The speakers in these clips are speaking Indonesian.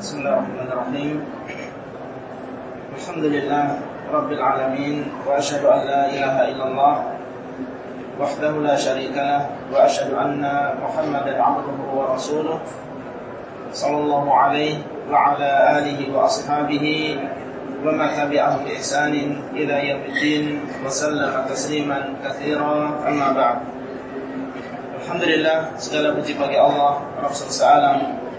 بسم الله الرحمن الرحيم. الحمد لله رب العالمين وأشهد أن لا إله إلا الله وحده لا شريك له وأشهد أن محمدا عبده ورسوله صلى الله عليه وعلى آله وأصحابه وما تبعه بإحسان إلى يوم الدين وسلم تسليما كثيرا. أما بعد Alhamdulillah segala puji bagi Allah Rasul Alam.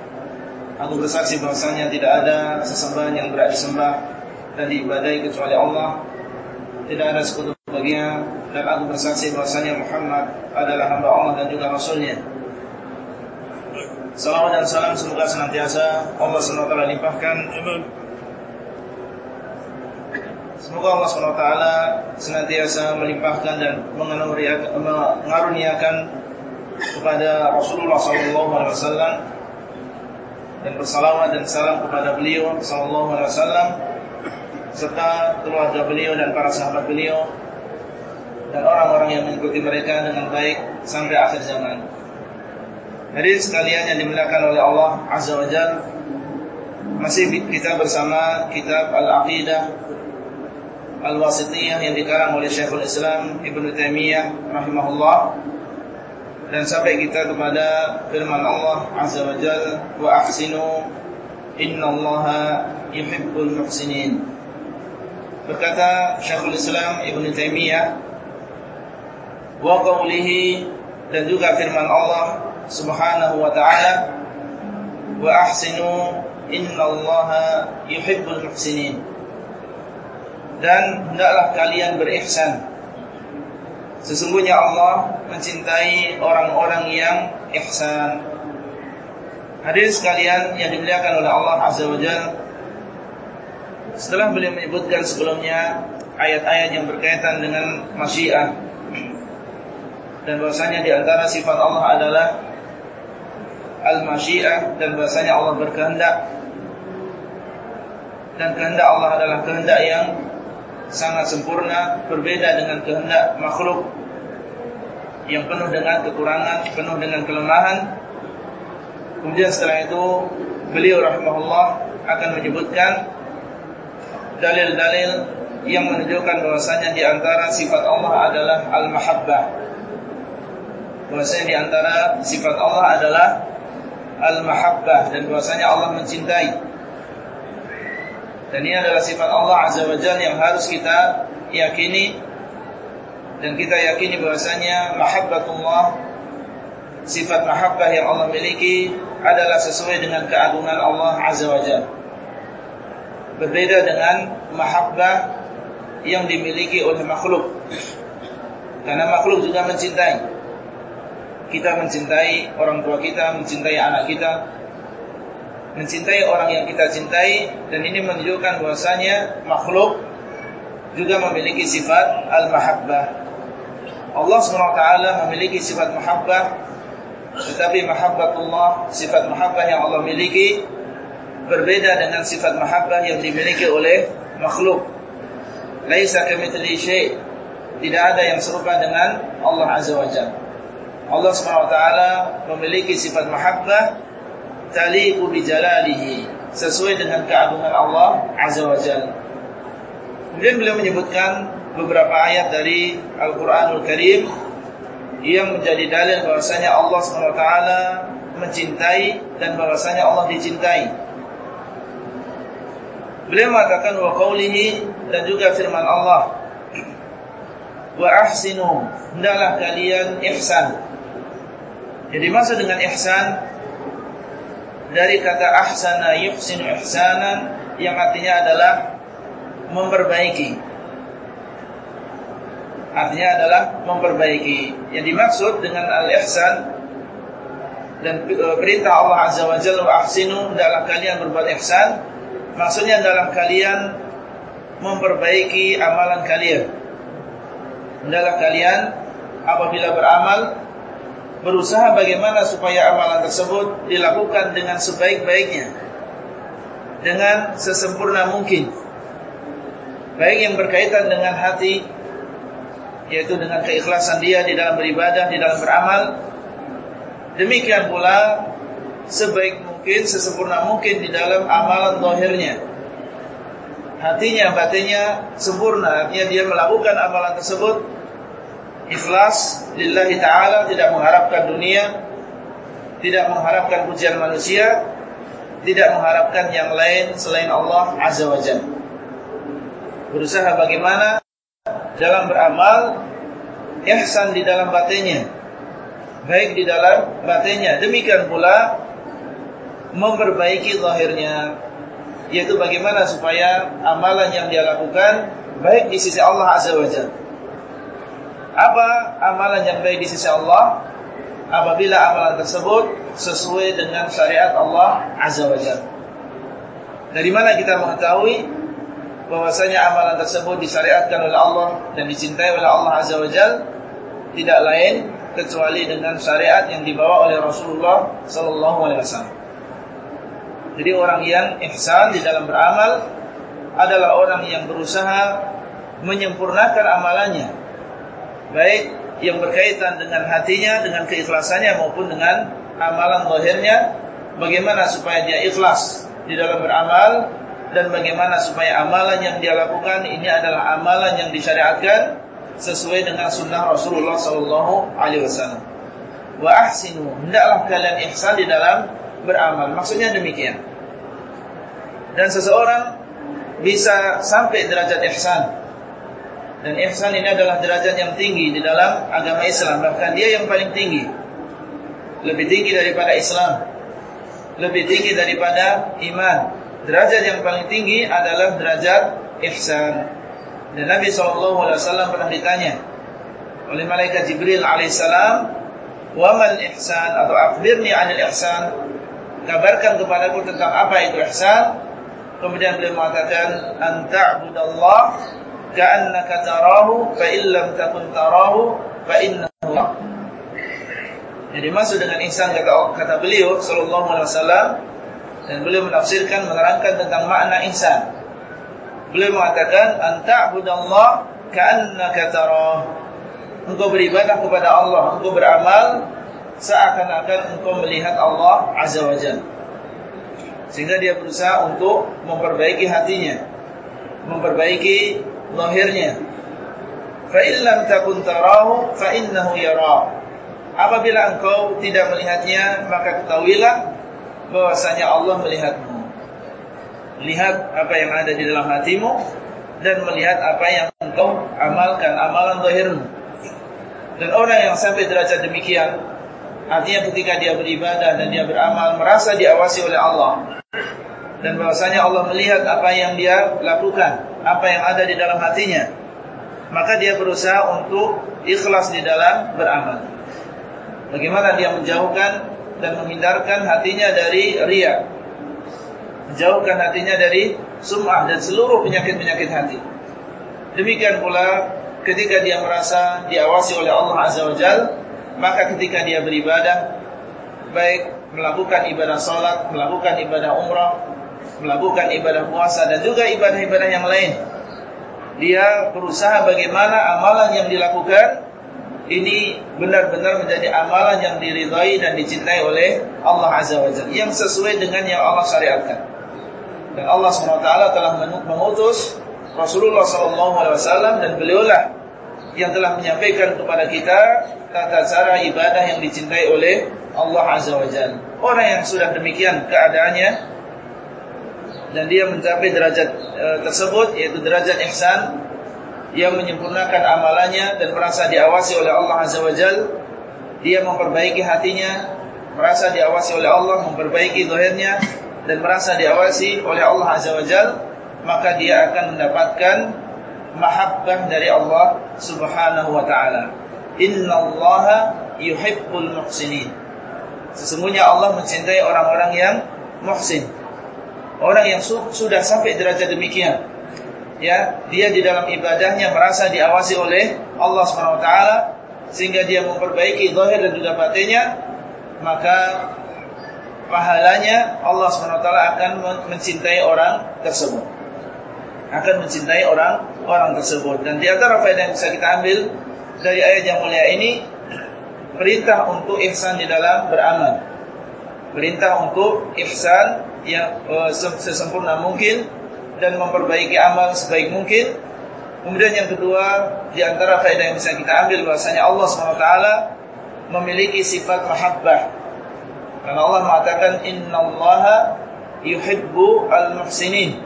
Aku bersaksi bahwasanya tidak ada sesembahan yang berat disembah dan diibadai kecuali Allah. Tidak ada sekutu baginya. Dan aku bersaksi bahwasanya Muhammad adalah hamba Allah dan juga Rasulnya. Salawat dan salam semoga senantiasa Allah SWT limpahkan. Semoga Allah SWT senantiasa melimpahkan dan mengaruniakan kepada Rasulullah SAW dan bersalawat dan salam kepada beliau SAW serta keluarga beliau dan para sahabat beliau dan orang-orang yang mengikuti mereka dengan baik sampai akhir zaman. Jadi sekalian yang dimuliakan oleh Allah Azza wa Jalla masih kita bersama kitab Al-Aqidah Al-Wasitiyah yang dikarang oleh Syekhul Islam Ibn Taimiyah rahimahullah dan sampai kita kepada firman Allah Azza wa wa ahsinu innallaha yuhibbul muhsinin. Berkata Syekhul Islam Ibn Taimiyah wa qawlihi dan juga firman Allah Subhanahu wa taala wa ahsinu innallaha yuhibbul muhsinin. Dan hendaklah kalian berihsan Sesungguhnya Allah mencintai orang-orang yang ihsan. Hadirin sekalian yang dimuliakan oleh Allah Azza wa Jalla. Setelah beliau menyebutkan sebelumnya ayat-ayat yang berkaitan dengan masyiah dan bahasanya di antara sifat Allah adalah al-masyiah dan bahasanya Allah berkehendak dan kehendak Allah adalah kehendak yang sangat sempurna berbeda dengan kehendak makhluk yang penuh dengan kekurangan, penuh dengan kelemahan. Kemudian setelah itu beliau rahimahullah akan menyebutkan dalil-dalil yang menunjukkan bahwasanya di antara sifat Allah adalah al-mahabbah. Bahwasanya di antara sifat Allah adalah al-mahabbah dan bahwasanya Allah mencintai. Dan ini adalah sifat Allah Azza wa Jalla yang harus kita yakini dan kita yakini bahwasanya mahabbatullah sifat mahabbah yang Allah miliki adalah sesuai dengan keagungan Allah Azza wa Jalla. Berbeda dengan mahabbah yang dimiliki oleh makhluk. Karena makhluk juga mencintai. Kita mencintai orang tua kita, mencintai anak kita, mencintai orang yang kita cintai dan ini menunjukkan bahwasanya makhluk juga memiliki sifat al-mahabbah. Allah SWT memiliki sifat mahabbah tetapi mahabbatullah sifat mahabbah yang Allah miliki berbeda dengan sifat mahabbah yang dimiliki oleh makhluk. Laisa kamitsli syai' tidak ada yang serupa dengan Allah Azza wa Jalla. Allah SWT memiliki sifat mahabbah taliqu bi jalalihi sesuai dengan keagungan Allah azza wa. Kemudian beliau menyebutkan beberapa ayat dari Al-Qur'anul Karim yang menjadi dalil bahwasanya Allah SWT mencintai dan bahwasanya Allah dicintai. Beliau mengatakan wa qawlihi dan juga firman Allah wa ahsinu hendaklah kalian ihsan. Jadi maksud dengan ihsan dari kata ahsana yuhsinu ihsanan yang artinya adalah memperbaiki. Artinya adalah memperbaiki. Yang dimaksud dengan al-ihsan dan e, perintah Allah Azza wa Jalla ahsinu adalah kalian berbuat ihsan, maksudnya adalah kalian memperbaiki amalan kalian. Adalah kalian apabila beramal berusaha bagaimana supaya amalan tersebut dilakukan dengan sebaik-baiknya dengan sesempurna mungkin baik yang berkaitan dengan hati yaitu dengan keikhlasan dia di dalam beribadah di dalam beramal demikian pula sebaik mungkin sesempurna mungkin di dalam amalan zahirnya. Hatinya, batinnya sempurna, artinya dia melakukan amalan tersebut ikhlas lillahi taala, tidak mengharapkan dunia, tidak mengharapkan pujian manusia, tidak mengharapkan yang lain selain Allah Azza wa Jalla. Berusaha bagaimana dalam beramal ihsan di dalam batinnya, baik di dalam batinnya. Demikian pula memperbaiki zahirnya yaitu bagaimana supaya amalan yang dia lakukan baik di sisi Allah Azza wa Jalla. Apa amalan yang baik di sisi Allah? Apabila amalan tersebut sesuai dengan syariat Allah Azza wa Jalla. Dari mana kita mengetahui bahwasanya amalan tersebut disyariatkan oleh Allah dan dicintai oleh Allah Azza wa Jalla tidak lain kecuali dengan syariat yang dibawa oleh Rasulullah sallallahu alaihi wasallam. Jadi orang yang ihsan di dalam beramal adalah orang yang berusaha menyempurnakan amalannya. Baik yang berkaitan dengan hatinya, dengan keikhlasannya maupun dengan amalan zahirnya. Bagaimana supaya dia ikhlas di dalam beramal dan bagaimana supaya amalan yang dia lakukan ini adalah amalan yang disyariatkan sesuai dengan sunnah Rasulullah sallallahu alaihi wasallam. Wa ahsinu, hendaklah kalian ihsan di dalam beramal. Maksudnya demikian. Dan seseorang bisa sampai derajat ihsan. Dan ihsan ini adalah derajat yang tinggi di dalam agama Islam. Bahkan dia yang paling tinggi. Lebih tinggi daripada Islam. Lebih tinggi daripada iman. Derajat yang paling tinggi adalah derajat ihsan. Dan Nabi SAW pernah ditanya oleh malaikat Jibril alaihissalam, "Wa mal ihsan?" atau "Akhbirni 'anil ihsan?" kabarkan kepadaku tentang apa itu ihsan. Kemudian beliau mengatakan anta'budallah ka'annaka tarahu fa illam takun tarahu fa innahu Jadi maksud dengan ihsan kata kata beliau sallallahu alaihi wasallam dan beliau menafsirkan menerangkan tentang makna ihsan. Beliau mengatakan anta'budallah ka'annaka tarahu. Engkau beribadah kepada Allah, engkau beramal seakan-akan engkau melihat Allah Azza wa Jalla. Sehingga dia berusaha untuk memperbaiki hatinya, memperbaiki lahirnya. Fa illam takun tarahu fa innahu yara. Apabila engkau tidak melihatnya, maka ketahuilah bahwasanya Allah melihatmu. Lihat apa yang ada di dalam hatimu dan melihat apa yang engkau amalkan, amalan zahirmu. Dan orang yang sampai derajat demikian Artinya ketika dia beribadah dan dia beramal merasa diawasi oleh Allah dan bahwasanya Allah melihat apa yang dia lakukan, apa yang ada di dalam hatinya. Maka dia berusaha untuk ikhlas di dalam beramal. Bagaimana dia menjauhkan dan menghindarkan hatinya dari ria. Menjauhkan hatinya dari sum'ah dan seluruh penyakit-penyakit hati. Demikian pula ketika dia merasa diawasi oleh Allah Azza wa Jalla maka ketika dia beribadah baik melakukan ibadah salat, melakukan ibadah umrah, melakukan ibadah puasa dan juga ibadah-ibadah yang lain. Dia berusaha bagaimana amalan yang dilakukan ini benar-benar menjadi amalan yang diridhai dan dicintai oleh Allah Azza wa Jalla yang sesuai dengan yang Allah syariatkan. Dan Allah SWT telah mengutus Rasulullah SAW dan beliaulah yang telah menyampaikan kepada kita tata cara ibadah yang dicintai oleh Allah Azza wa Jalla. Orang yang sudah demikian keadaannya dan dia mencapai derajat e, tersebut yaitu derajat ihsan yang menyempurnakan amalannya dan merasa diawasi oleh Allah Azza wa Jalla, dia memperbaiki hatinya, merasa diawasi oleh Allah, memperbaiki zahirnya dan merasa diawasi oleh Allah Azza wa Jalla, maka dia akan mendapatkan mahabbah dari Allah Subhanahu wa taala. Innallaha yuhibbul muhsinin. Sesungguhnya Allah mencintai orang-orang yang muhsin. Orang yang su sudah sampai derajat demikian. Ya, dia di dalam ibadahnya merasa diawasi oleh Allah taala sehingga dia memperbaiki zahir dan juga batinnya, maka pahalanya Allah taala akan mencintai orang tersebut akan mencintai orang orang tersebut. Dan di antara faedah yang bisa kita ambil dari ayat yang mulia ini perintah untuk ihsan di dalam beramal. Perintah untuk ihsan yang uh, sesempurna mungkin dan memperbaiki amal sebaik mungkin. Kemudian yang kedua, di antara faedah yang bisa kita ambil bahasanya Allah SWT memiliki sifat mahabbah. Karena Allah mengatakan innallaha yuhibbu al-muhsinin.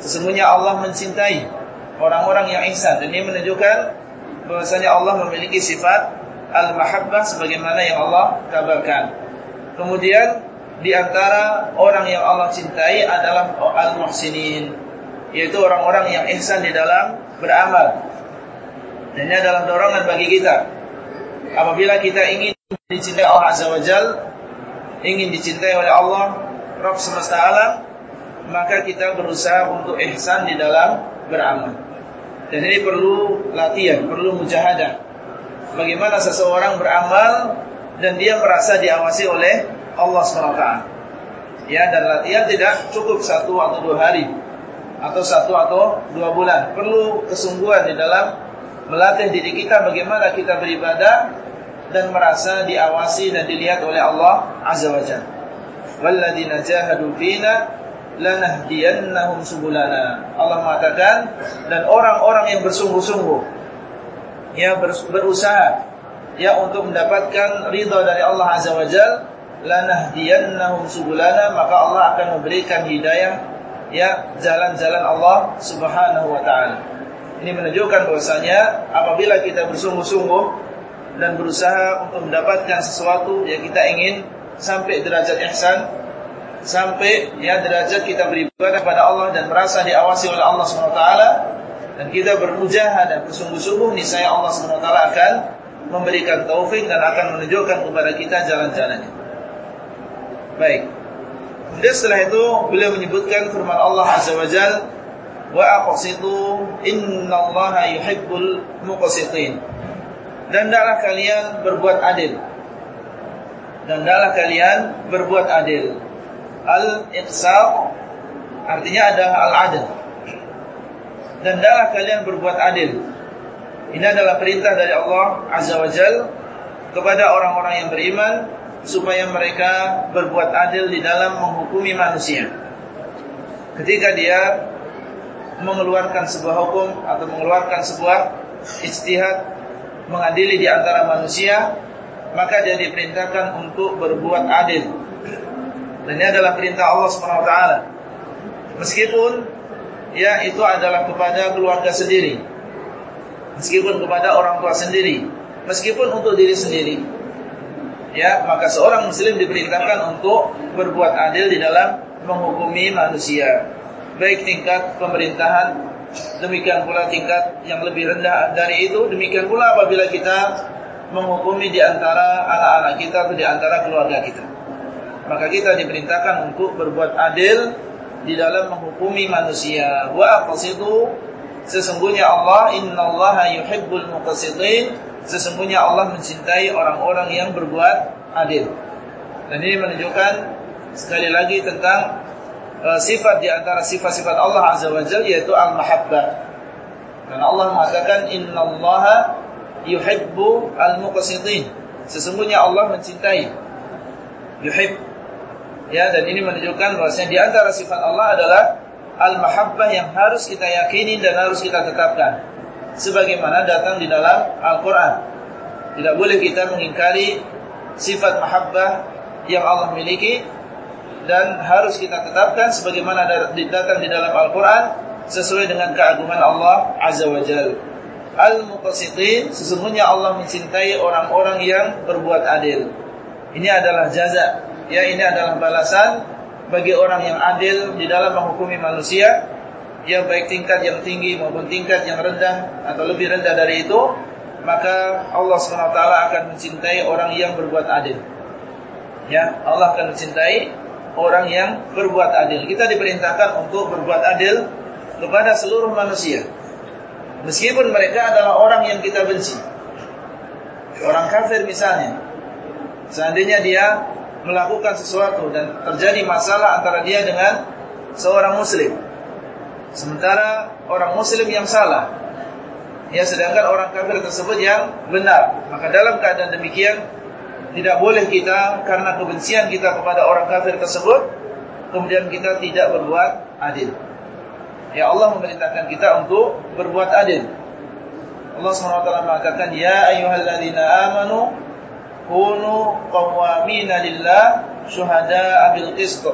Sesungguhnya Allah mencintai orang-orang yang ihsan. Dan ini menunjukkan bahwasanya Allah memiliki sifat al-mahabbah sebagaimana yang Allah kabarkan. Kemudian di antara orang yang Allah cintai adalah al-muhsinin, yaitu orang-orang yang ihsan di dalam beramal. Dan ini adalah dorongan bagi kita. Apabila kita ingin dicintai Allah Azza wa Jal, ingin dicintai oleh Allah, Rabb semesta alam, maka kita berusaha untuk ihsan di dalam beramal. Dan ini perlu latihan, perlu mujahadah. Bagaimana seseorang beramal dan dia merasa diawasi oleh Allah SWT. Ya, dan latihan tidak cukup satu atau dua hari atau satu atau dua bulan. Perlu kesungguhan di dalam melatih diri kita bagaimana kita beribadah dan merasa diawasi dan dilihat oleh Allah Azza wa Jalla. Walladzina jahadu fina lanahdiyannahum subulana. Allah mengatakan dan orang-orang yang bersungguh-sungguh ya berusaha ya untuk mendapatkan ridha dari Allah Azza wa Jalla lanahdiyannahum subulana maka Allah akan memberikan hidayah ya jalan-jalan Allah Subhanahu wa taala. Ini menunjukkan bahwasanya apabila kita bersungguh-sungguh dan berusaha untuk mendapatkan sesuatu yang kita ingin sampai derajat ihsan, sampai ya derajat kita beribadah kepada Allah dan merasa diawasi oleh Allah Subhanahu wa taala dan kita dan bersungguh-sungguh niscaya Allah Subhanahu wa taala akan memberikan taufik dan akan menunjukkan kepada kita jalan-jalannya. Baik. Kemudian setelah itu beliau menyebutkan firman Allah Azza wa Jal wa aqsitu innallaha yuhibbul muqsitin. Dan hendaklah kalian berbuat adil. Dan hendaklah kalian berbuat adil. Al-iqsat artinya adalah al-adil. Dan hendaklah kalian berbuat adil. Ini adalah perintah dari Allah Azza wa Jal kepada orang-orang yang beriman supaya mereka berbuat adil di dalam menghukumi manusia. Ketika dia mengeluarkan sebuah hukum atau mengeluarkan sebuah ijtihad mengadili di antara manusia, maka dia diperintahkan untuk berbuat adil. Dan ini adalah perintah Allah Subhanahu wa taala. Meskipun ya itu adalah kepada keluarga sendiri. Meskipun kepada orang tua sendiri, meskipun untuk diri sendiri ya maka seorang muslim diperintahkan untuk berbuat adil di dalam menghukumi manusia. Baik tingkat pemerintahan demikian pula tingkat yang lebih rendah dari itu demikian pula apabila kita menghukumi di antara anak-anak kita atau di antara keluarga kita. Maka kita diperintahkan untuk berbuat adil di dalam menghukumi manusia. Wa aqsitu sesungguhnya Allah innallaha yuhibbul muqsitin sesungguhnya Allah mencintai orang-orang yang berbuat adil. Dan ini menunjukkan sekali lagi tentang uh, sifat di antara sifat-sifat Allah Azza wa Jalla yaitu al-mahabbah. Dan Allah mengatakan innallaha yuhibbu al-muqsitin. Sesungguhnya Allah mencintai yuhib. Ya, dan ini menunjukkan bahwasanya di antara sifat Allah adalah al-mahabbah yang harus kita yakini dan harus kita tetapkan sebagaimana datang di dalam Al-Quran. Tidak boleh kita mengingkari sifat mahabbah yang Allah miliki dan harus kita tetapkan sebagaimana datang di dalam Al-Quran sesuai dengan keagungan Allah Azza wa Jal. Al-Muqasitin sesungguhnya Allah mencintai orang-orang yang berbuat adil. Ini adalah jaza. Ya, ini adalah balasan bagi orang yang adil di dalam menghukumi manusia yang baik tingkat yang tinggi maupun tingkat yang rendah atau lebih rendah dari itu, maka Allah SWT akan mencintai orang yang berbuat adil. Ya, Allah akan mencintai orang yang berbuat adil. Kita diperintahkan untuk berbuat adil kepada seluruh manusia. Meskipun mereka adalah orang yang kita benci. Orang kafir misalnya. Seandainya dia melakukan sesuatu dan terjadi masalah antara dia dengan seorang muslim Sementara orang muslim yang salah Ya sedangkan orang kafir tersebut yang benar Maka dalam keadaan demikian Tidak boleh kita karena kebencian kita kepada orang kafir tersebut kemudian kita tidak berbuat adil. Ya Allah memerintahkan kita untuk berbuat adil. Allah SWT mengatakan ya ayyuhalladzina amanu kunu qawwamina lillah syuhada'a bil qist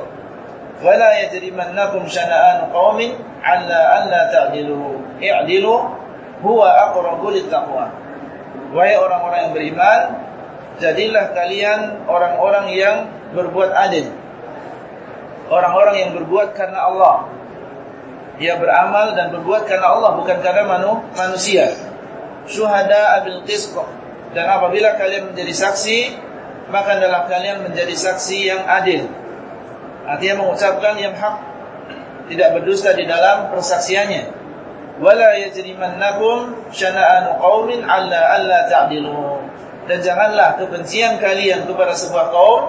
yajrimannakum shana'an qaumin 'alla an la ta'dilu i'dilu huwa aqrabu littaqwa wahai orang-orang yang beriman jadilah kalian orang-orang yang berbuat adil. Orang-orang yang berbuat karena Allah. Dia beramal dan berbuat karena Allah bukan karena manu, manusia. Syuhada abil qisq. Dan apabila kalian menjadi saksi maka adalah kalian menjadi saksi yang adil artinya mengucapkan yang hak. Tidak berdusta di dalam persaksiannya. Wala yajrimannakum syana'anu qaumin alla alla ta'dilu. Dan janganlah kebencian kalian kepada sebuah kaum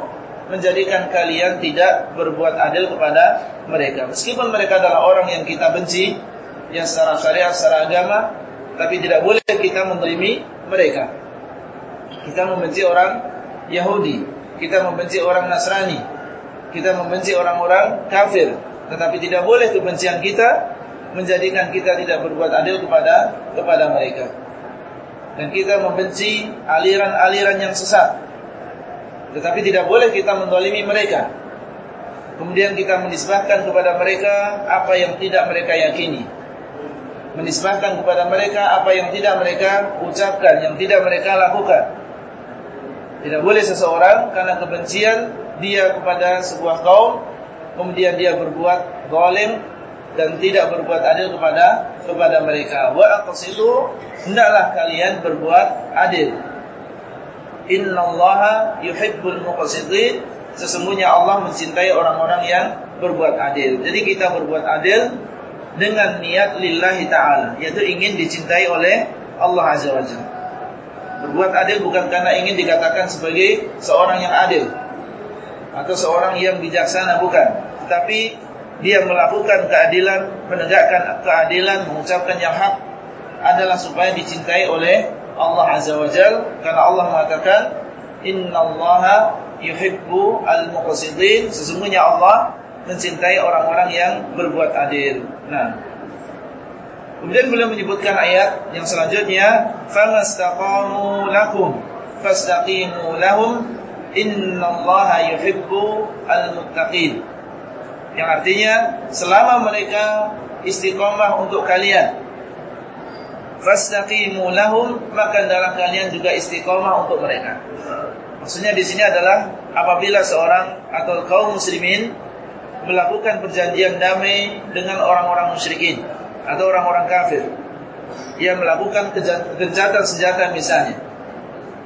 menjadikan kalian tidak berbuat adil kepada mereka. Meskipun mereka adalah orang yang kita benci yang secara syariat secara agama tapi tidak boleh kita mendolimi mereka. Kita membenci orang Yahudi, kita membenci orang Nasrani, kita membenci orang-orang kafir. Tetapi tidak boleh kebencian kita menjadikan kita tidak berbuat adil kepada kepada mereka. Dan kita membenci aliran-aliran yang sesat. Tetapi tidak boleh kita mendolimi mereka. Kemudian kita menisbahkan kepada mereka apa yang tidak mereka yakini menisbahkan kepada mereka apa yang tidak mereka ucapkan, yang tidak mereka lakukan. Tidak boleh seseorang karena kebencian dia kepada sebuah kaum, kemudian dia berbuat zalim dan tidak berbuat adil kepada kepada mereka. Wa aqsidu, hendaklah kalian berbuat adil. Innallaha yuhibbul muqsitin. Sesungguhnya Allah mencintai orang-orang yang berbuat adil. Jadi kita berbuat adil dengan niat lillahi ta'ala yaitu ingin dicintai oleh Allah Azza wa Jalla berbuat adil bukan karena ingin dikatakan sebagai seorang yang adil. Atau seorang yang bijaksana bukan. Tetapi dia melakukan keadilan menegakkan keadilan mengucapkan yang hak adalah supaya dicintai oleh Allah Azza wa karena Allah mengatakan innallaha yuhibbu al-muqsitin. Sesungguhnya Allah mencintai orang-orang yang berbuat adil. Nah, kemudian beliau menyebutkan ayat yang selanjutnya, "Famastaqamu lakum fastaqimu lahum innallaha yuhibbu al-muttaqin." Yang artinya, selama mereka istiqomah untuk kalian, fastaqimu lahum, maka hendaklah kalian juga istiqomah untuk mereka. Maksudnya di sini adalah apabila seorang atau kaum muslimin melakukan perjanjian damai dengan orang-orang musyrikin atau orang-orang kafir. Ia melakukan gencatan senjata misalnya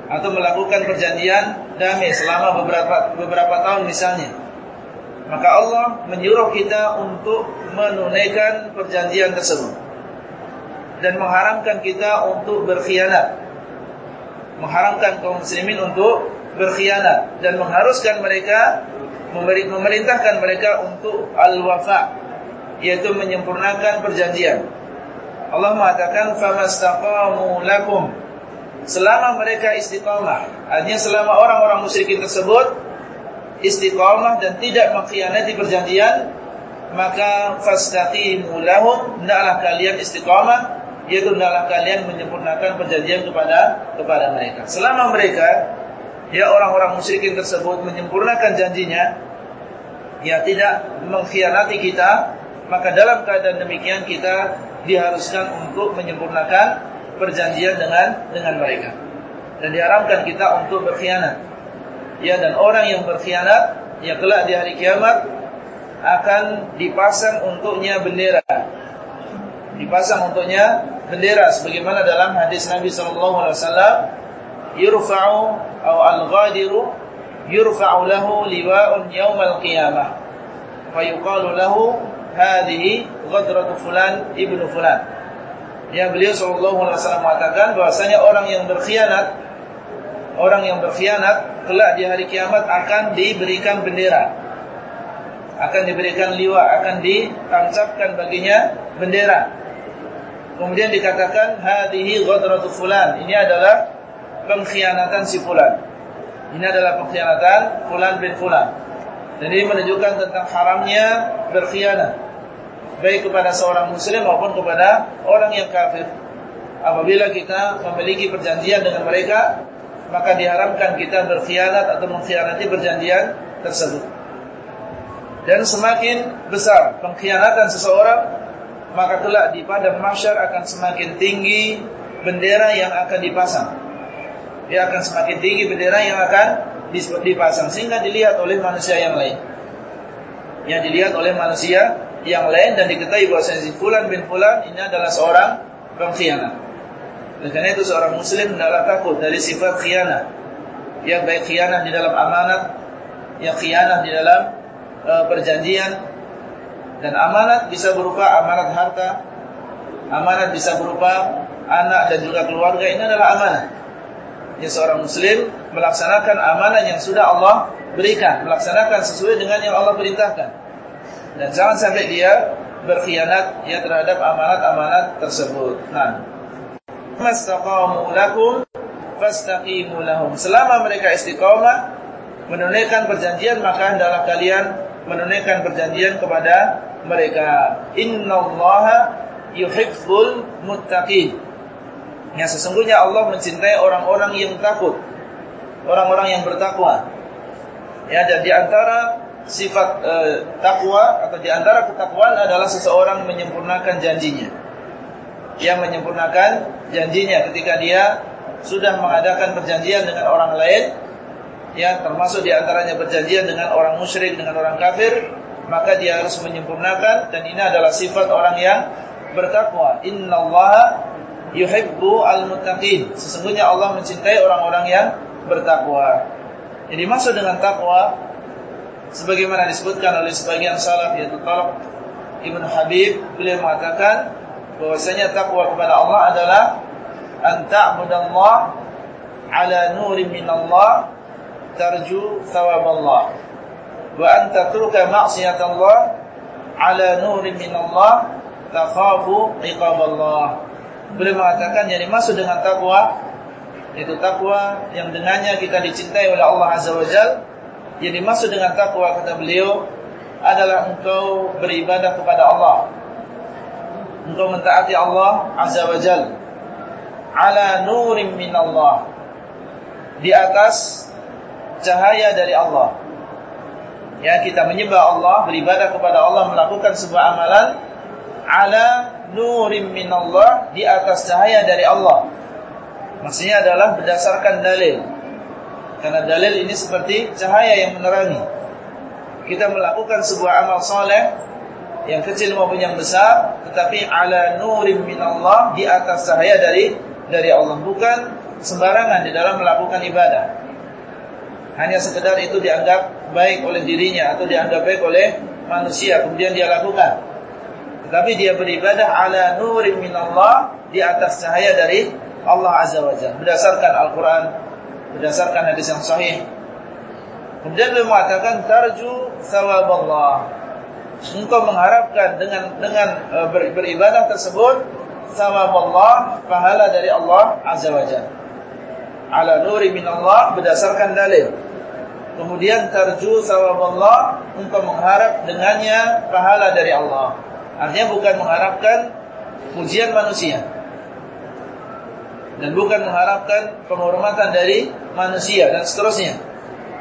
atau melakukan perjanjian damai selama beberapa beberapa tahun misalnya. Maka Allah menyuruh kita untuk menunaikan perjanjian tersebut dan mengharamkan kita untuk berkhianat. Mengharamkan kaum muslimin untuk berkhianat dan mengharuskan mereka memerintahkan mereka untuk al-wafa yaitu menyempurnakan perjanjian. Allah mengatakan famastaqamu lakum selama mereka istiqamah artinya selama orang-orang musyrikin tersebut istiqamah dan tidak mengkhianati perjanjian maka fastaqimu lahum hendaklah kalian istiqamah yaitu hendaklah kalian menyempurnakan perjanjian kepada kepada mereka selama mereka ya orang-orang musyrikin tersebut menyempurnakan janjinya, ya tidak mengkhianati kita, maka dalam keadaan demikian kita diharuskan untuk menyempurnakan perjanjian dengan dengan mereka. Dan diharamkan kita untuk berkhianat. Ya dan orang yang berkhianat, ya kelak di hari kiamat akan dipasang untuknya bendera. Dipasang untuknya bendera sebagaimana dalam hadis Nabi sallallahu alaihi wasallam yurfa'u atau al-ghadiru yurfa'u lahu liwa'un yaumal qiyamah fa yuqalu lahu hadhihi ghadratu fulan ibnu fulan ya beliau sallallahu alaihi wasallam mengatakan bahwasanya orang yang berkhianat orang yang berkhianat kelak di hari kiamat akan diberikan bendera akan diberikan liwa akan ditancapkan baginya bendera kemudian dikatakan hadhihi ghadratu fulan ini adalah pengkhianatan si fulan. Ini adalah pengkhianatan fulan bin fulan. Ini menunjukkan tentang haramnya berkhianat. Baik kepada seorang muslim maupun kepada orang yang kafir. Apabila kita memiliki perjanjian dengan mereka, maka diharamkan kita berkhianat atau mengkhianati perjanjian tersebut. Dan semakin besar pengkhianatan seseorang, maka kelak di padang mahsyar akan semakin tinggi bendera yang akan dipasang. Dia akan semakin tinggi bendera yang akan dipasang sehingga dilihat oleh manusia yang lain. Yang dilihat oleh manusia yang lain dan diketahui bahwa si fulan bin fulan ini adalah seorang pengkhianat. Dan karena itu seorang muslim hendaklah takut dari sifat khianat. Yang baik khianat di dalam amanat, yang khianat di dalam uh, perjanjian dan amanat bisa berupa amanat harta, amanat bisa berupa anak dan juga keluarga ini adalah amanah. Ya seorang muslim melaksanakan amanah yang sudah Allah berikan, melaksanakan sesuai dengan yang Allah perintahkan. Dan jangan sampai dia berkhianat ya terhadap amanat-amanat tersebut. Nah, mastaqamu lakum fastaqimu lahum. Selama mereka istiqamah menunaikan perjanjian maka hendaklah kalian menunaikan perjanjian kepada mereka. Innallaha yuhibbul muttaqin. Ya sesungguhnya Allah mencintai orang-orang yang takut, orang-orang yang bertakwa. Ya dan di antara sifat e, takwa atau di antara ketakwaan adalah seseorang menyempurnakan janjinya. Dia menyempurnakan janjinya ketika dia sudah mengadakan perjanjian dengan orang lain, ya termasuk di antaranya perjanjian dengan orang musyrik, dengan orang kafir, maka dia harus menyempurnakan dan ini adalah sifat orang yang bertakwa. Innallaha yuhibbu al-muttaqin. Sesungguhnya Allah mencintai orang-orang yang bertakwa. Jadi maksud dengan takwa sebagaimana disebutkan oleh sebagian salaf yaitu Talab Ibn Habib beliau mengatakan bahwasanya takwa kepada Allah adalah an ta'budallah ala nurin minallah tarju thawaballah wa an tatruka ma'siyatallah ala nurin minallah takhafu iqaballah Beliau mengatakan yang dimaksud dengan takwa itu takwa yang dengannya kita dicintai oleh Allah Azza wa Jal. Yang dimaksud dengan takwa kata beliau adalah engkau beribadah kepada Allah. Engkau mentaati Allah Azza wa Jal. Ala nurim min Allah. Di atas cahaya dari Allah. Ya kita menyembah Allah, beribadah kepada Allah, melakukan sebuah amalan ala nurim minallah di atas cahaya dari Allah. Maksudnya adalah berdasarkan dalil. Karena dalil ini seperti cahaya yang menerangi. Kita melakukan sebuah amal soleh yang kecil maupun yang besar, tetapi ala nurim minallah di atas cahaya dari dari Allah, bukan sembarangan di dalam melakukan ibadah. Hanya sekedar itu dianggap baik oleh dirinya atau dianggap baik oleh manusia, kemudian dia lakukan. Tetapi dia beribadah ala nurin minallah di atas cahaya dari Allah Azza wa Jalla berdasarkan Al-Qur'an, berdasarkan hadis yang sahih. Kemudian beliau mengatakan tarju Allah. Engkau mengharapkan dengan dengan e, ber, beribadah tersebut Allah, pahala dari Allah Azza wa Jalla. Ala nuri minallah berdasarkan dalil. Kemudian tarju Allah, engkau mengharap dengannya pahala dari Allah. Artinya bukan mengharapkan pujian manusia dan bukan mengharapkan penghormatan dari manusia dan seterusnya.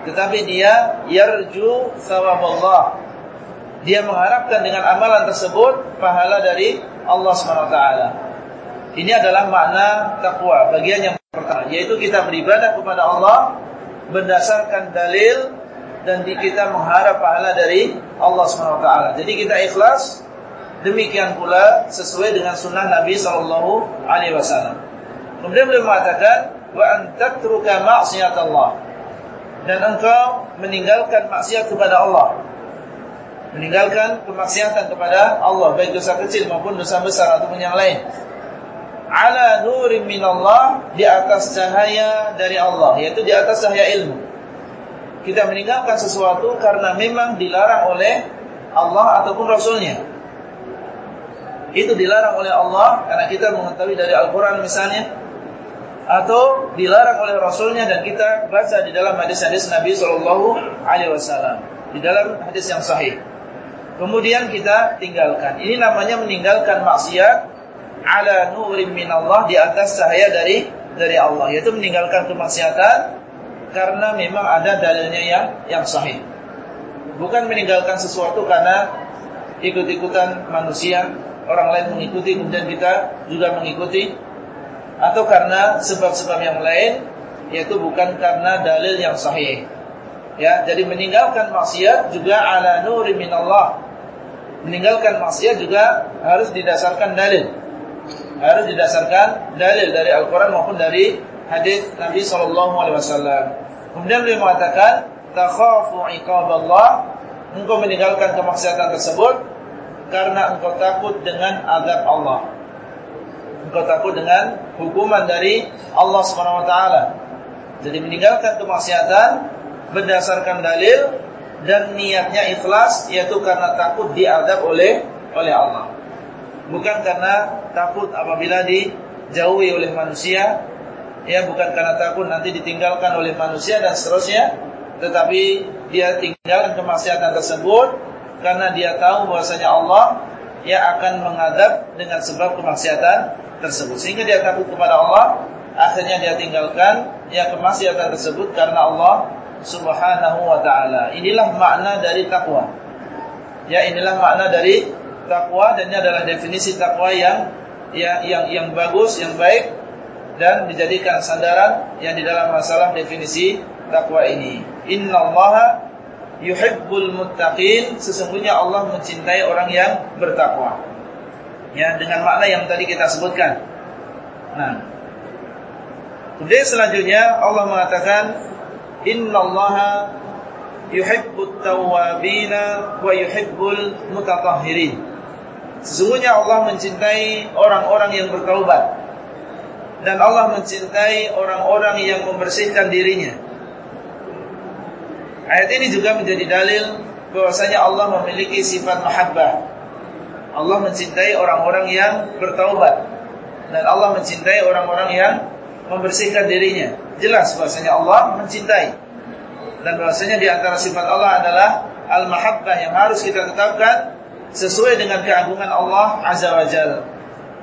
Tetapi dia yarju Allah. Dia mengharapkan dengan amalan tersebut pahala dari Allah SWT. Ini adalah makna takwa, bagian yang pertama, yaitu kita beribadah kepada Allah berdasarkan dalil dan kita mengharap pahala dari Allah SWT. Jadi kita ikhlas Demikian pula sesuai dengan sunnah Nabi Sallallahu Alaihi Wasallam. Kemudian beliau mengatakan, wa antatruka maksiat Allah dan engkau meninggalkan maksiat kepada Allah. Meninggalkan kemaksiatan kepada Allah baik dosa kecil maupun dosa besar ataupun yang lain. Ala nurin minallah di atas cahaya dari Allah, yaitu di atas cahaya ilmu. Kita meninggalkan sesuatu karena memang dilarang oleh Allah ataupun Rasulnya itu dilarang oleh Allah karena kita mengetahui dari Al-Quran misalnya atau dilarang oleh Rasulnya dan kita baca di dalam hadis-hadis Nabi Shallallahu Alaihi Wasallam di dalam hadis yang sahih. Kemudian kita tinggalkan. Ini namanya meninggalkan maksiat ala nurim minallah di atas cahaya dari dari Allah, yaitu meninggalkan kemaksiatan karena memang ada dalilnya yang yang sahih. Bukan meninggalkan sesuatu karena ikut-ikutan manusia, orang lain mengikuti kemudian kita juga mengikuti atau karena sebab-sebab yang lain yaitu bukan karena dalil yang sahih. Ya, jadi meninggalkan maksiat juga ala nuri minallah. Meninggalkan maksiat juga harus didasarkan dalil. Harus didasarkan dalil dari Al-Qur'an maupun dari hadis Nabi sallallahu alaihi wasallam. Kemudian beliau mengatakan, "Takhafu iqaballah." Engkau meninggalkan kemaksiatan tersebut karena engkau takut dengan azab Allah. Engkau takut dengan hukuman dari Allah taala. Jadi meninggalkan kemaksiatan berdasarkan dalil dan niatnya ikhlas yaitu karena takut diadab oleh oleh Allah. Bukan karena takut apabila dijauhi oleh manusia, ya bukan karena takut nanti ditinggalkan oleh manusia dan seterusnya, tetapi dia tinggalkan kemaksiatan tersebut karena dia tahu bahwasanya Allah yang akan mengadab dengan sebab kemaksiatan tersebut. Sehingga dia takut kepada Allah, akhirnya dia tinggalkan ya kemaksiatan tersebut karena Allah Subhanahu wa taala. Inilah makna dari takwa. Ya, inilah makna dari takwa dan ini adalah definisi takwa yang ya, yang yang bagus, yang baik dan dijadikan sandaran yang di dalam masalah definisi takwa ini. Innallaha yuhibbul muttaqin, sesungguhnya Allah mencintai orang yang bertakwa. Ya, dengan makna yang tadi kita sebutkan. Nah, kemudian selanjutnya Allah mengatakan innallaha yuhibbut tawwabina wa yuhibbul mutatahhirin. Sesungguhnya Allah mencintai orang-orang yang bertaubat dan Allah mencintai orang-orang yang membersihkan dirinya. Ayat ini juga menjadi dalil bahwasanya Allah memiliki sifat mahabbah. Allah mencintai orang-orang yang bertaubat dan Allah mencintai orang-orang yang membersihkan dirinya. Jelas bahwasanya Allah mencintai. Dan bahwasanya di antara sifat Allah adalah al-mahabbah yang harus kita tetapkan sesuai dengan keagungan Allah Azza wa Jalla.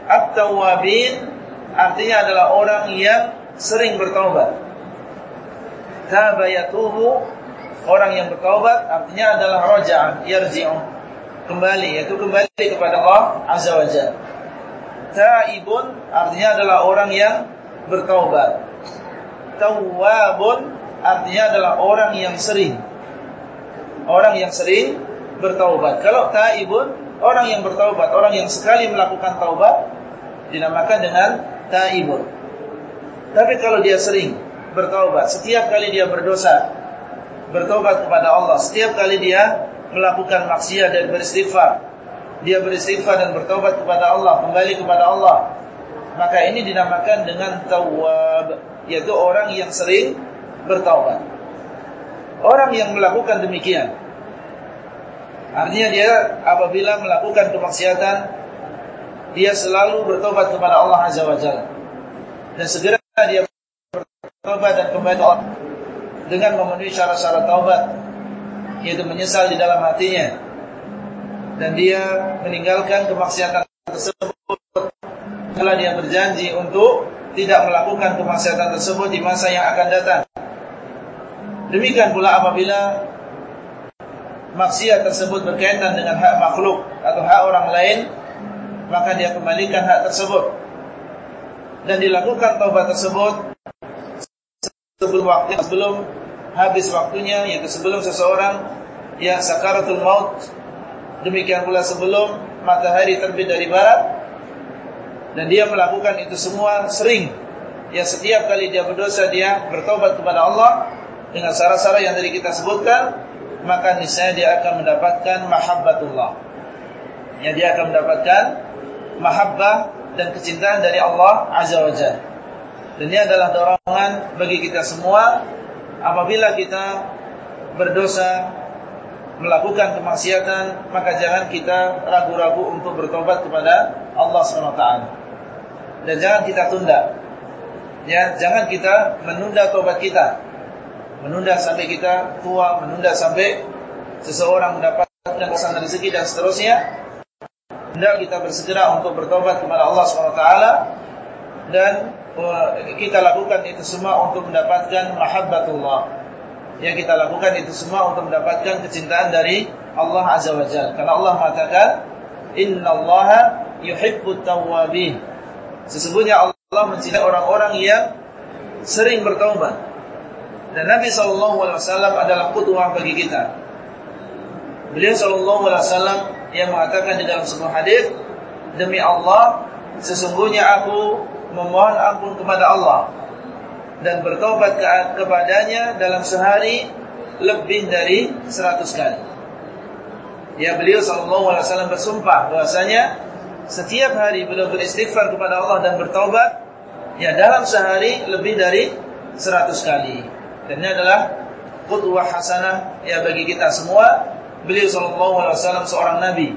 At-tawwabin artinya adalah orang yang sering bertaubat. Tabayatuhu orang yang bertaubat artinya adalah raja'ah, yarji'u. Kembali yaitu kembali kepada Allah Azza wa Jalla. Taibun artinya adalah orang yang bertaubat. Tawwabun artinya adalah orang yang sering. Orang yang sering bertaubat. Kalau taibun, orang yang bertaubat, orang yang sekali melakukan taubat dinamakan dengan taibun. Tapi kalau dia sering bertaubat, setiap kali dia berdosa, bertobat kepada Allah, setiap kali dia melakukan maksiat dan beristighfar, dia beristighfar dan bertobat kepada Allah, kembali kepada Allah, maka ini dinamakan dengan tawab, yaitu orang yang sering bertaubat. Orang yang melakukan demikian, artinya dia apabila melakukan kemaksiatan, dia selalu bertobat kepada Allah Azza wa Jalla. Dan segera dia bertobat dan kembali ke Allah dengan memenuhi syarat-syarat taubat, yaitu menyesal di dalam hatinya. Dan dia meninggalkan kemaksiatan tersebut setelah dia berjanji untuk tidak melakukan kemaksiatan tersebut di masa yang akan datang. Demikian pula apabila maksiat tersebut berkaitan dengan hak makhluk atau hak orang lain, maka dia kembalikan hak tersebut dan dilakukan taubat tersebut sebelum waktu sebelum habis waktunya yaitu sebelum seseorang yang sakaratul maut. Demikian pula sebelum matahari terbit dari barat dan dia melakukan itu semua sering. Ya setiap kali dia berdosa dia bertobat kepada Allah dengan syarat-syarat yang tadi kita sebutkan maka niscaya dia akan mendapatkan mahabbatullah. Ya dia akan mendapatkan mahabbah dan kecintaan dari Allah azza wajalla dan ini adalah dorongan bagi kita semua apabila kita berdosa melakukan kemaksiatan maka jangan kita ragu-ragu untuk bertobat kepada Allah SWT dan jangan kita tunda Ya, jangan kita menunda tobat kita. Menunda sampai kita tua, menunda sampai seseorang mendapatkan kesan rezeki dan seterusnya. Hendak kita bersegera untuk bertobat kepada Allah SWT dan kita lakukan itu semua untuk mendapatkan mahabbatullah. Yang kita lakukan itu semua untuk mendapatkan kecintaan dari Allah Azza wa Jalla. Karena Allah mengatakan, "Inna Allah yuhibbut tawwabin." Sesungguhnya Allah mencintai orang-orang yang sering bertaubat. Dan Nabi SAW adalah kutwah bagi kita. Beliau sallallahu alaihi wasallam yang mengatakan di dalam sebuah hadis, demi Allah, sesungguhnya aku memohon ampun kepada Allah dan bertobat ke kepadanya dalam sehari lebih dari 100 kali. Ya beliau sallallahu alaihi wasallam bersumpah bahwasanya setiap hari beliau beristighfar kepada Allah dan bertobat ya dalam sehari lebih dari 100 kali. Dan ini adalah qudwah hasanah ya bagi kita semua beliau sallallahu alaihi wasallam seorang nabi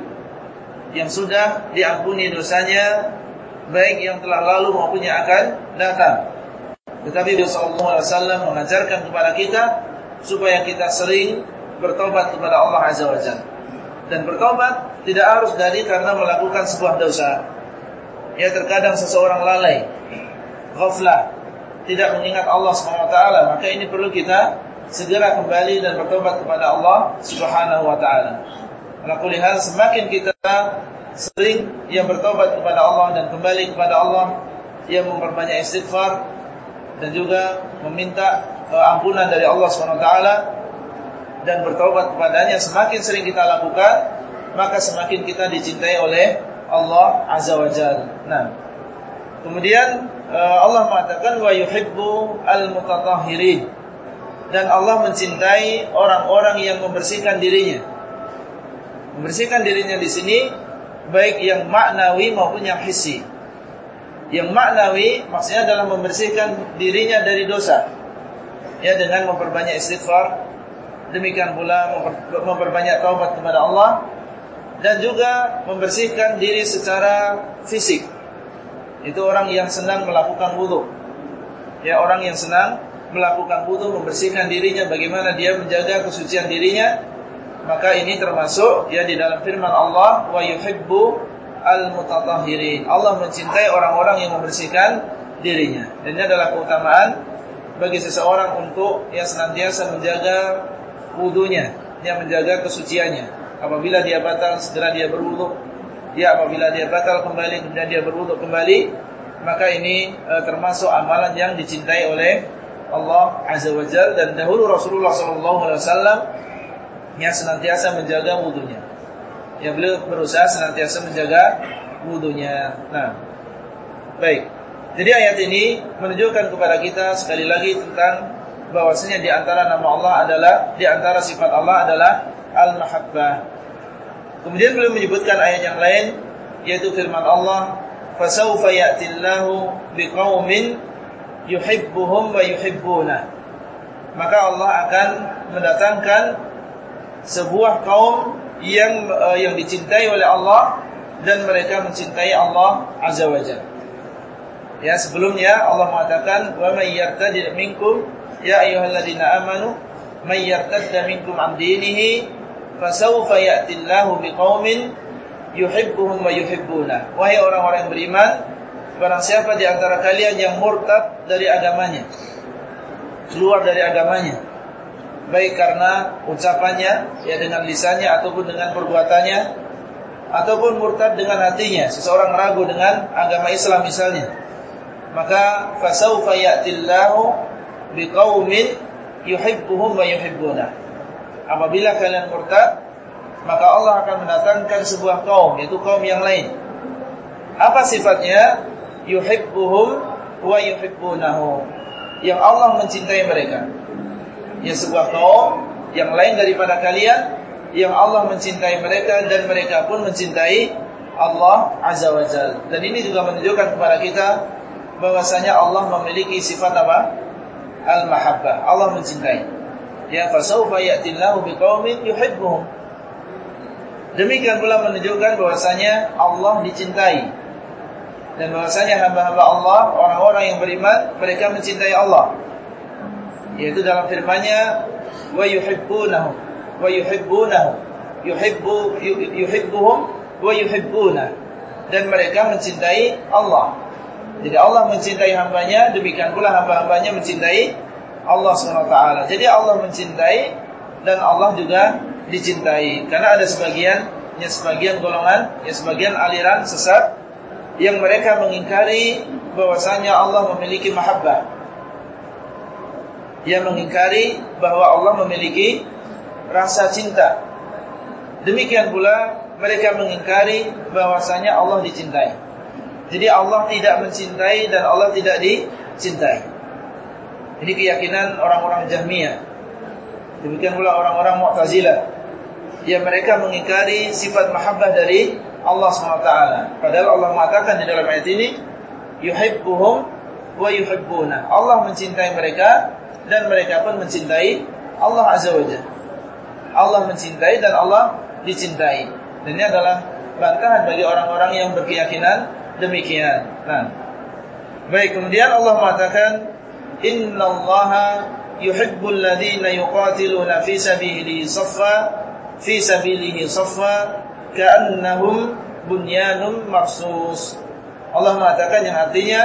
yang sudah diampuni dosanya baik yang telah lalu maupun yang akan datang. Tetapi alaihi wasallam mengajarkan kepada kita supaya kita sering bertobat kepada Allah azza wajalla. Dan bertobat tidak harus dari karena melakukan sebuah dosa. Ya terkadang seseorang lalai, ghaflah, tidak mengingat Allah SWT, maka ini perlu kita segera kembali dan bertobat kepada Allah Subhanahu wa taala. Ala semakin kita sering yang bertobat kepada Allah dan kembali kepada Allah, yang memperbanyak istighfar dan juga meminta uh, ampunan dari Allah taala dan bertobat kepadanya semakin sering kita lakukan, maka semakin kita dicintai oleh Allah Azza wa Jalla. Nah, kemudian uh, Allah mengatakan wa yuhibbu al-mutatahhirin dan Allah mencintai orang-orang yang membersihkan dirinya. Membersihkan dirinya di sini baik yang maknawi maupun yang hissi. Yang maknawi maksudnya adalah membersihkan dirinya dari dosa. Ya dengan memperbanyak istighfar, demikian pula memperbanyak taubat kepada Allah dan juga membersihkan diri secara fisik. Itu orang yang senang melakukan wudhu. Ya orang yang senang melakukan wudhu membersihkan dirinya bagaimana dia menjaga kesucian dirinya maka ini termasuk ya di dalam firman Allah wa yuhibbu al-mutatahhirin. Allah mencintai orang-orang yang membersihkan dirinya. Dan ini adalah keutamaan bagi seseorang untuk ya senantiasa menjaga wudhunya dia menjaga kesuciannya. Apabila dia batal segera dia berwudhu. Ya apabila dia batal kembali kemudian dia berwudhu kembali maka ini e, termasuk amalan yang dicintai oleh Allah Azza wa Jal. Dan dahulu Rasulullah sallallahu alaihi wasallam yang senantiasa menjaga wudunya. Ya beliau berusaha senantiasa menjaga wudunya. Nah, baik. Jadi ayat ini menunjukkan kepada kita sekali lagi tentang bahwasanya di antara nama Allah adalah di antara sifat Allah adalah Al-Mahabbah. Kemudian beliau menyebutkan ayat yang lain yaitu firman Allah, "Fasawfa ya'tillahu biqaumin yuhibbuhum wa yuhibbuna. Maka Allah akan mendatangkan sebuah kaum yang uh, yang dicintai oleh Allah dan mereka mencintai Allah Azza wa Jalla. Ya, sebelumnya Allah mengatakan wa may yartad minkum ya ayyuhalladzina amanu may yartadda minkum an dinihi fasawfa ya'ti Allahu biqaumin yuhibbuhum wa yuhibbuna. Wahai orang-orang yang beriman, Barang siapa di antara kalian yang murtad dari agamanya Keluar dari agamanya Baik karena ucapannya Ya dengan lisannya ataupun dengan perbuatannya Ataupun murtad dengan hatinya Seseorang ragu dengan agama Islam misalnya Maka Fasawfa ya'tillahu Biqawmin Yuhibbuhum wa yuhibbuna Apabila kalian murtad Maka Allah akan mendatangkan sebuah kaum Yaitu kaum yang lain Apa sifatnya? yuhibbuhum wa yuhibbunahu. Yang Allah mencintai mereka. Ya sebuah kaum yang lain daripada kalian yang Allah mencintai mereka dan mereka pun mencintai Allah Azza wa Jalla. Dan ini juga menunjukkan kepada kita bahwasanya Allah memiliki sifat apa? Al-mahabbah. Allah mencintai. Ya fasaufa ya'tillahu biqaumin yuhibbuhum. Demikian pula menunjukkan bahwasanya Allah dicintai dan bahwasanya hamba-hamba Allah, orang-orang yang beriman, mereka mencintai Allah. Yaitu dalam firman-Nya, "Wa yuhibbunahu wa yuhibbunahu." Yuhibbu yuhibbuhum wa yuhibbuna. Dan mereka mencintai Allah. Jadi Allah mencintai hambanya, demikian pula hamba-hambanya mencintai Allah SWT. Jadi Allah mencintai dan Allah juga dicintai. Karena ada sebagian, ya sebagian golongan, ya sebagian aliran sesat yang mereka mengingkari bahwasanya Allah memiliki mahabbah. Yang mengingkari bahwa Allah memiliki rasa cinta. Demikian pula mereka mengingkari bahwasanya Allah dicintai. Jadi Allah tidak mencintai dan Allah tidak dicintai. Ini keyakinan orang-orang Jahmiyah. Demikian pula orang-orang Mu'tazilah yang mereka mengingkari sifat mahabbah dari Allah SWT. Padahal Allah mengatakan di dalam ayat ini, yuhibbuhum wa yuhibbuna. Allah mencintai mereka dan mereka pun mencintai Allah Azza wa Jalla. Allah mencintai dan Allah dicintai. Dan ini adalah bantahan bagi orang-orang yang berkeyakinan demikian. Nah, baik kemudian Allah mengatakan, Inna Allah yuhibbul ladina yuqatiluna fi sabilihi saffa fi sabilihi saffa ka'annahum bunyanum marsus. Allah mengatakan yang artinya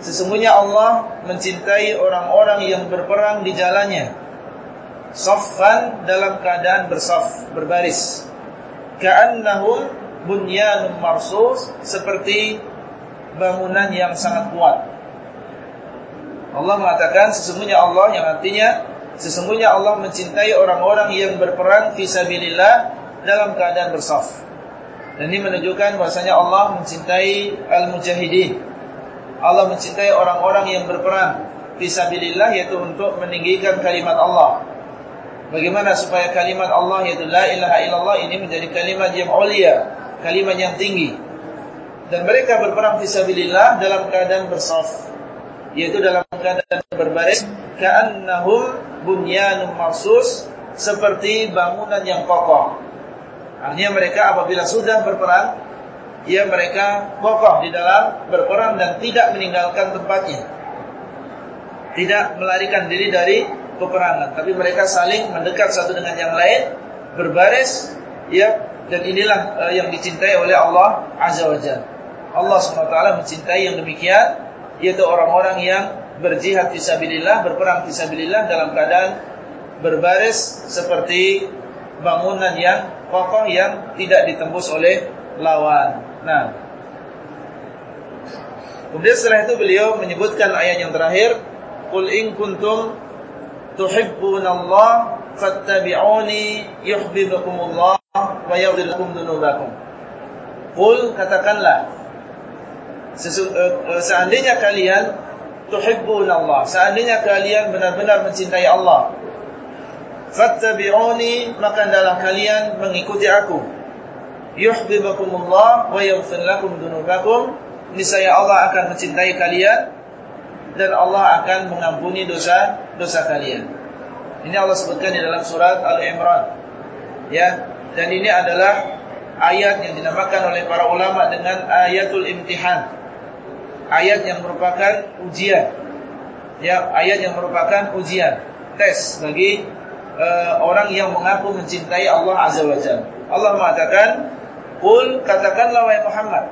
sesungguhnya Allah mencintai orang-orang yang berperang di jalannya. Saffan dalam keadaan bersaf, berbaris. Ka'annahum bunyanum marsus seperti bangunan yang sangat kuat. Allah mengatakan sesungguhnya Allah yang artinya sesungguhnya Allah mencintai orang-orang yang berperang fisabilillah dalam keadaan bersaf. Dan ini menunjukkan bahwasanya Allah mencintai al-mujahidin. Allah mencintai orang-orang yang berperang fisabilillah yaitu untuk meninggikan kalimat Allah. Bagaimana supaya kalimat Allah yaitu la ilaha illallah ini menjadi kalimat yang mulia, kalimat yang tinggi. Dan mereka berperang fisabilillah dalam keadaan bersaf, yaitu dalam keadaan berbaris ka'annahum bunyanun marsus seperti bangunan yang kokoh. Artinya mereka apabila sudah berperang, ya mereka kokoh di dalam berperang dan tidak meninggalkan tempatnya. Tidak melarikan diri dari peperangan, tapi mereka saling mendekat satu dengan yang lain, berbaris, ya dan inilah uh, yang dicintai oleh Allah Azza wa Jalla. Allah SWT mencintai yang demikian yaitu orang-orang yang berjihad fisabilillah, berperang fisabilillah dalam keadaan berbaris seperti bangunan yang kokoh yang tidak ditembus oleh lawan. Nah, kemudian setelah itu beliau menyebutkan ayat yang terakhir, "Qul in kuntum tuhibbunallaha fattabi'uni yuhibbukumullah wa yaghfir lakum dzunubakum." Qul katakanlah eh, eh, seandainya kalian tuhibbunallah, seandainya kalian benar-benar mencintai Allah, fattabi'uni maka adalah kalian mengikuti aku yuhibbukumullah wa yaghfir lakum dzunubakum niscaya Allah akan mencintai kalian dan Allah akan mengampuni dosa-dosa kalian. Ini Allah sebutkan di dalam surat Al-Imran. Ya dan ini adalah ayat yang dinamakan oleh para ulama dengan ayatul imtihan. Ayat yang merupakan ujian. Ya ayat yang merupakan ujian. Tes bagi uh, orang yang mengaku mencintai Allah Azza wa Jalla. Allah mengatakan, "Qul katakanlah wahai Muhammad."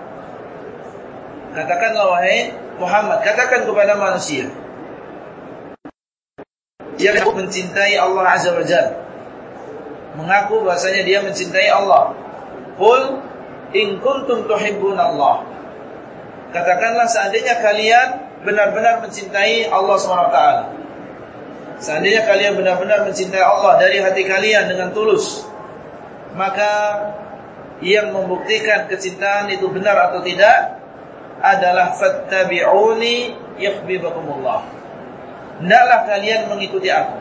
Katakanlah wahai Muhammad, katakan kepada manusia yang mencintai Allah Azza wa Jalla. Mengaku bahasanya dia mencintai Allah. Qul in kuntum Allah. Katakanlah seandainya kalian benar-benar mencintai Allah SWT Seandainya kalian benar-benar mencintai Allah dari hati kalian dengan tulus, maka yang membuktikan kecintaan itu benar atau tidak adalah fattabi'uni yuhibbukumullah. Hendaklah kalian mengikuti aku.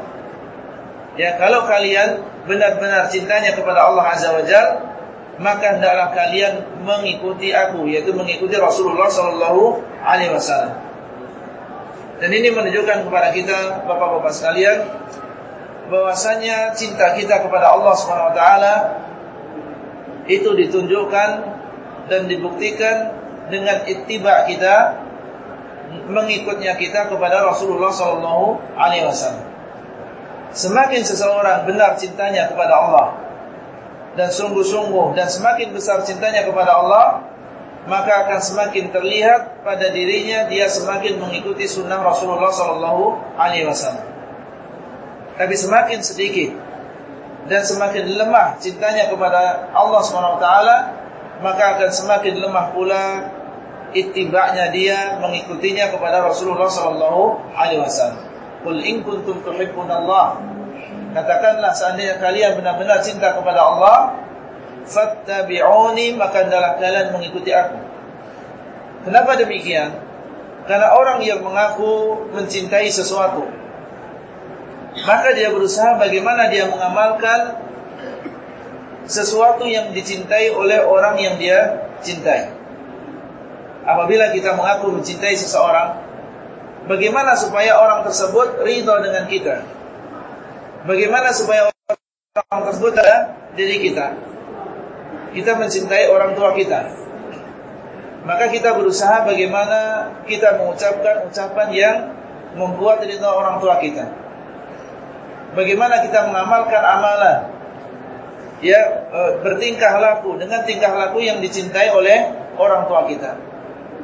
Ya, kalau kalian benar-benar cintanya kepada Allah Azza wa Jalla, maka hendaklah kalian mengikuti aku, yaitu mengikuti Rasulullah sallallahu alaihi wasallam. Dan ini menunjukkan kepada kita Bapak-bapak sekalian bahwasanya cinta kita kepada Allah Swt itu ditunjukkan dan dibuktikan dengan ittiba kita mengikutnya kita kepada Rasulullah sallallahu alaihi wasallam. Semakin seseorang benar cintanya kepada Allah dan sungguh-sungguh dan semakin besar cintanya kepada Allah, maka akan semakin terlihat pada dirinya dia semakin mengikuti sunnah Rasulullah sallallahu alaihi wasallam. Tapi semakin sedikit dan semakin lemah cintanya kepada Allah taala, maka akan semakin lemah pula ittiba'nya dia mengikutinya kepada Rasulullah sallallahu alaihi wasallam. Qul in kuntum Allah Katakanlah seandainya kalian benar-benar cinta kepada Allah, fattabi'uni maka adalah kalian mengikuti aku. Kenapa demikian? Karena orang yang mengaku mencintai sesuatu, maka dia berusaha bagaimana dia mengamalkan sesuatu yang dicintai oleh orang yang dia cintai. Apabila kita mengaku mencintai seseorang, bagaimana supaya orang tersebut ridho dengan kita? Bagaimana supaya orang tersebut ada diri kita? Kita mencintai orang tua kita. Maka kita berusaha bagaimana kita mengucapkan ucapan yang membuat ridho orang tua kita. Bagaimana kita mengamalkan amalan ya e, bertingkah laku dengan tingkah laku yang dicintai oleh orang tua kita.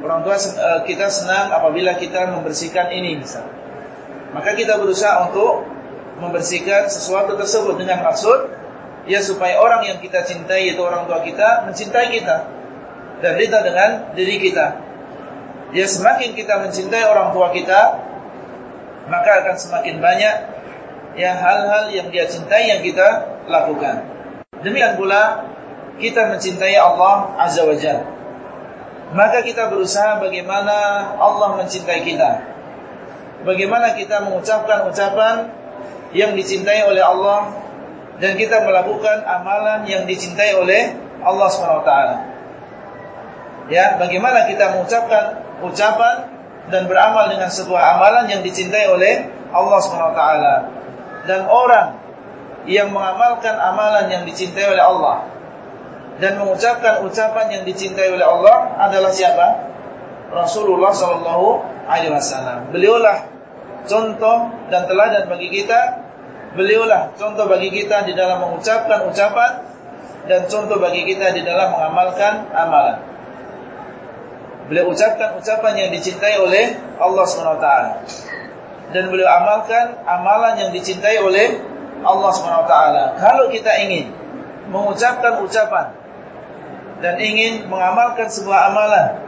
Orang tua eh, kita senang apabila kita membersihkan ini misal. Maka kita berusaha untuk membersihkan sesuatu tersebut dengan maksud ya supaya orang yang kita cintai yaitu orang tua kita mencintai kita dan rida dengan diri kita. Ya semakin kita mencintai orang tua kita maka akan semakin banyak ya hal-hal yang dia cintai yang kita lakukan. Demikian pula kita mencintai Allah Azza wa Jalla maka kita berusaha bagaimana Allah mencintai kita. Bagaimana kita mengucapkan ucapan yang dicintai oleh Allah dan kita melakukan amalan yang dicintai oleh Allah SWT. Ya, bagaimana kita mengucapkan ucapan dan beramal dengan sebuah amalan yang dicintai oleh Allah SWT. Dan orang yang mengamalkan amalan yang dicintai oleh Allah dan mengucapkan ucapan yang dicintai oleh Allah adalah siapa? Rasulullah sallallahu alaihi wasallam. Beliaulah contoh dan teladan bagi kita. Beliaulah contoh bagi kita di dalam mengucapkan ucapan dan contoh bagi kita di dalam mengamalkan amalan. Beliau ucapkan ucapan yang dicintai oleh Allah SWT dan beliau amalkan amalan yang dicintai oleh Allah SWT. Kalau kita ingin mengucapkan ucapan dan ingin mengamalkan sebuah amalan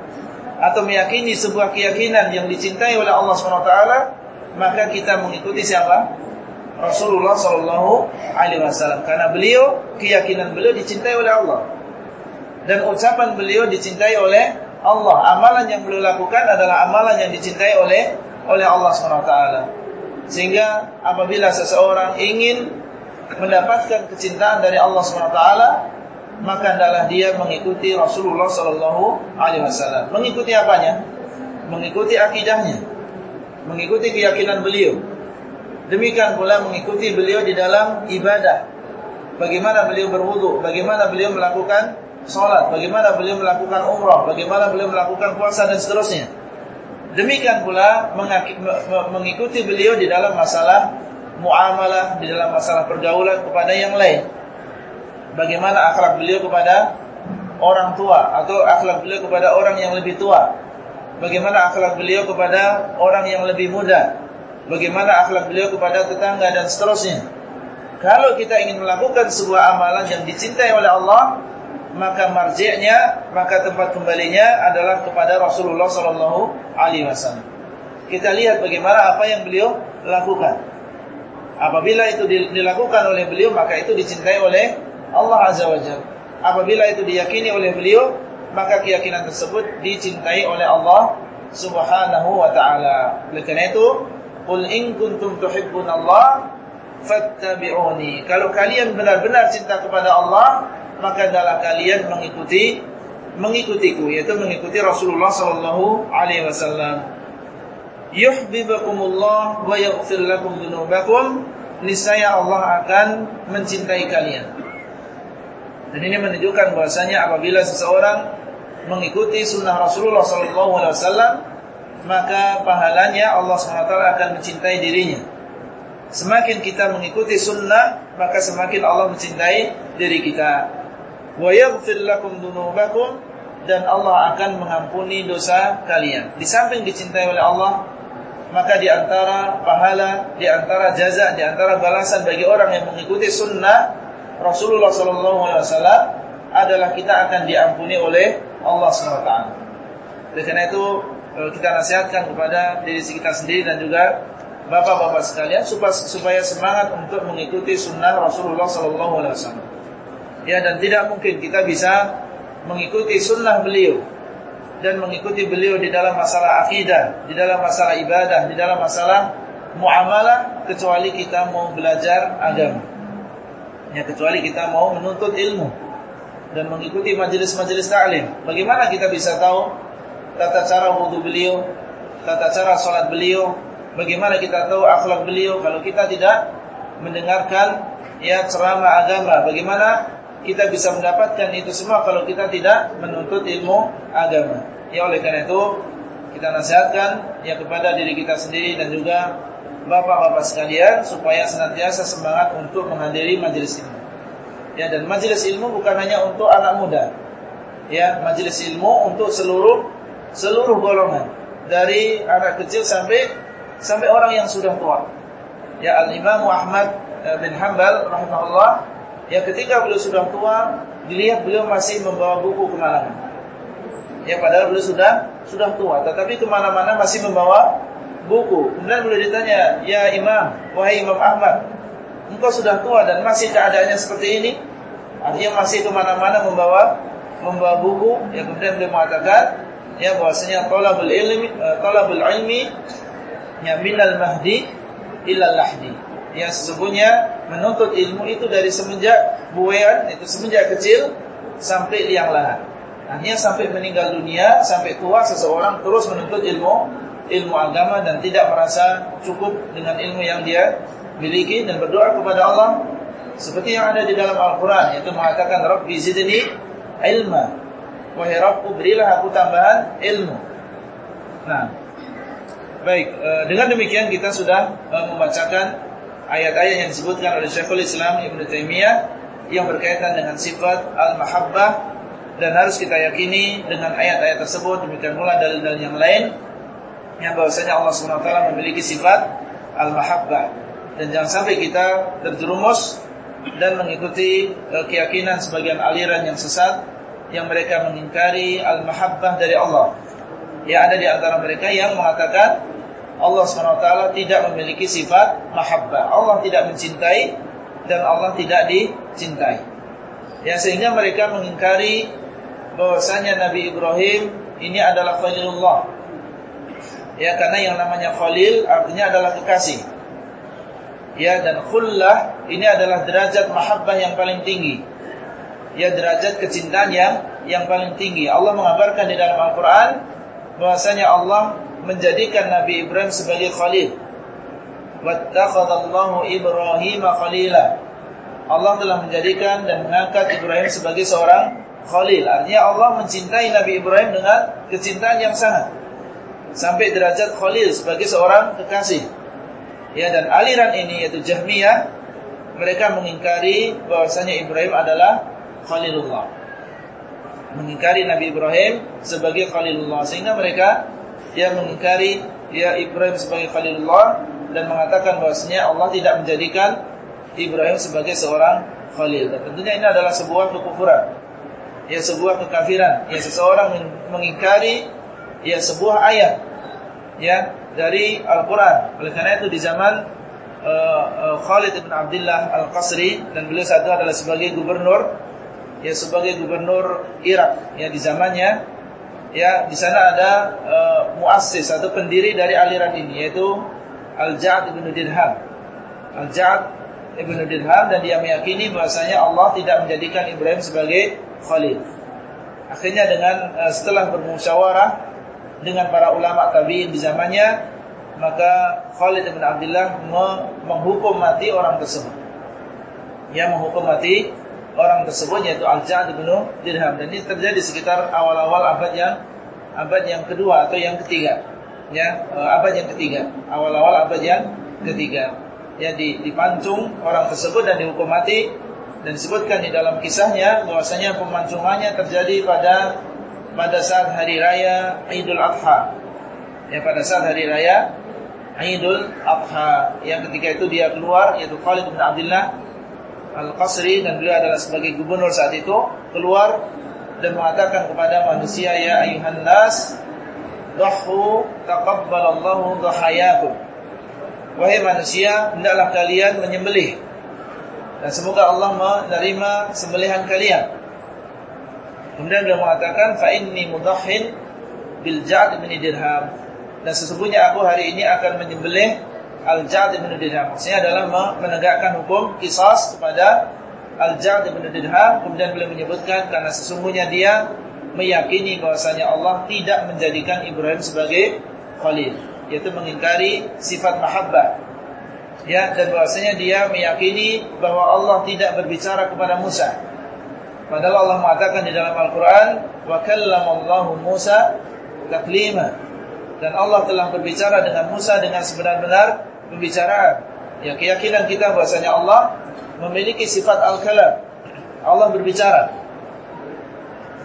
atau meyakini sebuah keyakinan yang dicintai oleh Allah SWT, maka kita mengikuti siapa? Rasulullah Sallallahu Alaihi Wasallam. Karena beliau keyakinan beliau dicintai oleh Allah dan ucapan beliau dicintai oleh Allah. Amalan yang beliau lakukan adalah amalan yang dicintai oleh oleh Allah SWT. Sehingga apabila seseorang ingin mendapatkan kecintaan dari Allah SWT, maka adalah dia mengikuti Rasulullah wasallam. Mengikuti apanya? Mengikuti akidahnya. Mengikuti keyakinan beliau. Demikian pula mengikuti beliau di dalam ibadah. Bagaimana beliau berwudu, bagaimana beliau melakukan salat, bagaimana beliau melakukan umrah, bagaimana beliau melakukan puasa dan seterusnya. Demikian pula mengikuti beliau di dalam masalah muamalah, di dalam masalah pergaulan kepada yang lain bagaimana akhlak beliau kepada orang tua atau akhlak beliau kepada orang yang lebih tua. Bagaimana akhlak beliau kepada orang yang lebih muda. Bagaimana akhlak beliau kepada tetangga dan seterusnya. Kalau kita ingin melakukan sebuah amalan yang dicintai oleh Allah, maka marji'nya, maka tempat kembalinya adalah kepada Rasulullah sallallahu alaihi wasallam. Kita lihat bagaimana apa yang beliau lakukan. Apabila itu dilakukan oleh beliau, maka itu dicintai oleh Allah Azza wa Jalla. Apabila itu diyakini oleh beliau, maka keyakinan tersebut dicintai oleh Allah Subhanahu wa taala. Oleh karena itu, "Qul in kuntum Allah fattabi'uni." Kalau kalian benar-benar cinta kepada Allah, maka adalah kalian mengikuti mengikutiku, yaitu mengikuti Rasulullah sallallahu alaihi wasallam. Yuhibbukumullah wa yaghfir lakum dzunubakum. Niscaya Allah akan mencintai kalian dan ini menunjukkan bahwasanya apabila seseorang mengikuti sunnah Rasulullah SAW, maka pahalanya Allah SWT akan mencintai dirinya. Semakin kita mengikuti sunnah, maka semakin Allah mencintai diri kita. Wa yaghfir lakum dunubakum dan Allah akan mengampuni dosa kalian. Di samping dicintai oleh Allah, maka di antara pahala, di antara jaza, di antara balasan bagi orang yang mengikuti sunnah Rasulullah SAW adalah kita akan diampuni oleh Allah SWT. Oleh karena itu kita nasihatkan kepada diri kita sendiri dan juga bapak-bapak sekalian supaya, supaya semangat untuk mengikuti sunnah Rasulullah SAW. Ya dan tidak mungkin kita bisa mengikuti sunnah beliau dan mengikuti beliau di dalam masalah akidah, di dalam masalah ibadah, di dalam masalah muamalah kecuali kita mau belajar agama. Ya kecuali kita mau menuntut ilmu dan mengikuti majelis-majelis ta'lim. Bagaimana kita bisa tahu tata cara wudhu beliau, tata cara sholat beliau, bagaimana kita tahu akhlak beliau kalau kita tidak mendengarkan ya ceramah agama. Bagaimana kita bisa mendapatkan itu semua kalau kita tidak menuntut ilmu agama. Ya oleh karena itu kita nasihatkan ya kepada diri kita sendiri dan juga bapak-bapak sekalian supaya senantiasa semangat untuk menghadiri majelis ini. Ya dan majelis ilmu bukan hanya untuk anak muda. Ya, majelis ilmu untuk seluruh seluruh golongan dari anak kecil sampai sampai orang yang sudah tua. Ya Al-Imam Ahmad eh, bin Hanbal rahimahullah, ya ketika beliau sudah tua, dilihat beliau masih membawa buku ke mana-mana. Ya padahal beliau sudah sudah tua, tetapi ke mana-mana masih membawa buku. Kemudian beliau ditanya, ya Imam, wahai Imam Ahmad, engkau sudah tua dan masih keadaannya seperti ini, artinya masih ke mana-mana membawa membawa buku, ya kemudian dia mengatakan, ya bahwasanya talabul ilmi, uh, talabul ilmi, ya minal mahdi ilal lahdi. Ya sesungguhnya menuntut ilmu itu dari semenjak buayan, itu semenjak kecil sampai liang lahat. Artinya sampai meninggal dunia, sampai tua seseorang terus menuntut ilmu ilmu agama dan tidak merasa cukup dengan ilmu yang dia miliki dan berdoa kepada Allah seperti yang ada di dalam Al-Qur'an yaitu mengatakan Rabbi zidni ilma wahai Rabbku berilah aku tambahan ilmu. Nah, baik eh, dengan demikian kita sudah eh, membacakan ayat-ayat yang disebutkan oleh Syekhul Islam Ibn Taimiyah yang berkaitan dengan sifat al-mahabbah dan harus kita yakini dengan ayat-ayat tersebut demikian pula dalil-dalil yang lain yang bahwasanya Allah SWT memiliki sifat al-mahabbah dan jangan sampai kita terjerumus dan mengikuti uh, keyakinan sebagian aliran yang sesat yang mereka mengingkari al-mahabbah dari Allah. Ya ada di antara mereka yang mengatakan Allah SWT tidak memiliki sifat mahabbah. Allah tidak mencintai dan Allah tidak dicintai. Ya sehingga mereka mengingkari bahwasanya Nabi Ibrahim ini adalah khalilullah. Ya karena yang namanya khalil artinya adalah kekasih ya dan khullah ini adalah derajat mahabbah yang paling tinggi. Ya derajat kecintaan yang yang paling tinggi. Allah mengabarkan di dalam Al-Qur'an bahwasanya Allah menjadikan Nabi Ibrahim sebagai khalil. Wattakhadallahu Ibrahim khalila. Allah telah menjadikan dan mengangkat Ibrahim sebagai seorang khalil. Artinya Allah mencintai Nabi Ibrahim dengan kecintaan yang sangat. Sampai derajat khalil sebagai seorang kekasih. Ya dan aliran ini yaitu Jahmiyah mereka mengingkari bahwasanya Ibrahim adalah Khalilullah. Mengingkari Nabi Ibrahim sebagai Khalilullah sehingga mereka yang mengingkari ya Ibrahim sebagai Khalilullah dan mengatakan bahwasanya Allah tidak menjadikan Ibrahim sebagai seorang khalil. Dan tentunya ini adalah sebuah kekufuran. Ya sebuah kekafiran. Ya seseorang mengingkari ya sebuah ayat ya dari Al-Quran. Oleh karena itu di zaman uh, Khalid bin Abdullah Al-Qasri dan beliau saat itu adalah sebagai gubernur ya sebagai gubernur Irak ya di zamannya ya di sana ada uh, muassis atau pendiri dari aliran ini yaitu Al-Ja'ad bin Dirham. Al-Ja'ad bin Dirham dan dia meyakini bahwasanya Allah tidak menjadikan Ibrahim sebagai khalil. Akhirnya dengan uh, setelah bermusyawarah dengan para ulama tabi'in di zamannya maka Khalid bin Abdullah menghukum mati orang tersebut. Ya menghukum mati orang tersebut yaitu Al-Ja'd bin Dirham. Dan ini terjadi sekitar awal-awal abad yang abad yang kedua atau yang ketiga. Ya eh, abad yang ketiga. Awal-awal abad yang ketiga. Ya dipancung orang tersebut dan dihukum mati. Dan disebutkan di dalam kisahnya bahwasanya pemancingannya terjadi pada pada saat hari raya Idul Adha. Ya pada saat hari raya Idul Adha. Yang ketika itu dia keluar yaitu Khalid bin Abdullah Al-Qasri dan beliau adalah sebagai gubernur saat itu keluar dan mengatakan kepada manusia ya ayuhan nas dhahu taqabbalallahu dhahayakum wahai manusia hendaklah kalian menyembelih. Dan semoga Allah menerima sembelihan kalian. Kemudian beliau mengatakan fa inni mudahhin bil ja'd bin dirham. Dan sesungguhnya aku hari ini akan menyembelih Al-Ja'd bin Dirham. Maksudnya adalah menegakkan hukum kisas kepada Al-Ja'd bin Dirham. Kemudian beliau menyebutkan karena sesungguhnya dia meyakini bahwasanya Allah tidak menjadikan Ibrahim sebagai khalil, yaitu mengingkari sifat mahabbah. Ya, dan bahwasanya dia meyakini bahwa Allah tidak berbicara kepada Musa. Padahal Allah mengatakan di dalam Al-Qur'an, "Wa kallamallahu Musa taklima." Dan Allah telah berbicara dengan Musa dengan sebenar-benar pembicaraan. Ya keyakinan kita bahasanya Allah memiliki sifat al-kalam. Allah berbicara.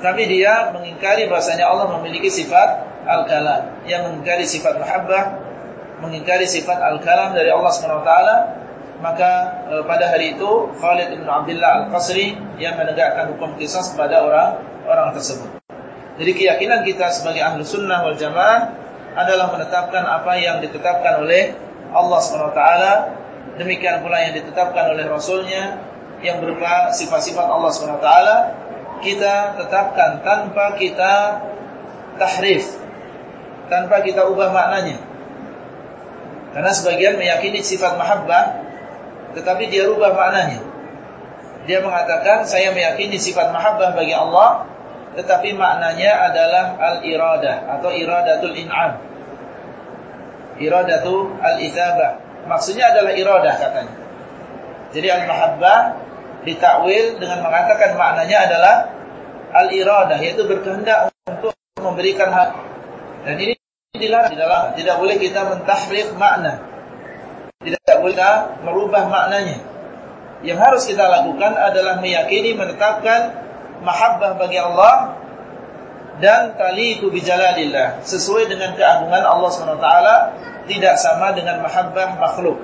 Tapi dia mengingkari bahasanya Allah memiliki sifat al-kalam. Yang mengingkari sifat mahabbah, mengingkari sifat al-kalam dari Allah SWT. Maka e, pada hari itu Khalid bin Abdullah Al-Qasri yang menegakkan hukum kisah kepada orang orang tersebut. Jadi keyakinan kita sebagai ahlu sunnah wal jamaah adalah menetapkan apa yang ditetapkan oleh Allah SWT Demikian pula yang ditetapkan oleh Rasulnya Yang berupa sifat-sifat Allah SWT Kita tetapkan tanpa kita tahrif Tanpa kita ubah maknanya. Karena sebagian meyakini sifat mahabbah Tetapi dia ubah maknanya. Dia mengatakan Saya meyakini sifat mahabbah bagi Allah Tetapi maknanya adalah Al-iradah Atau iradatul in'am iradatu al-itsabah. Maksudnya adalah iradah katanya. Jadi al-mahabbah ditakwil dengan mengatakan maknanya adalah al-iradah yaitu berkehendak untuk memberikan hak. Dan ini dilarang tidak boleh kita mentahrif makna. Tidak boleh kita merubah maknanya. Yang harus kita lakukan adalah meyakini menetapkan mahabbah bagi Allah dan tali itu bijalalillah sesuai dengan keagungan Allah SWT tidak sama dengan mahabbah makhluk.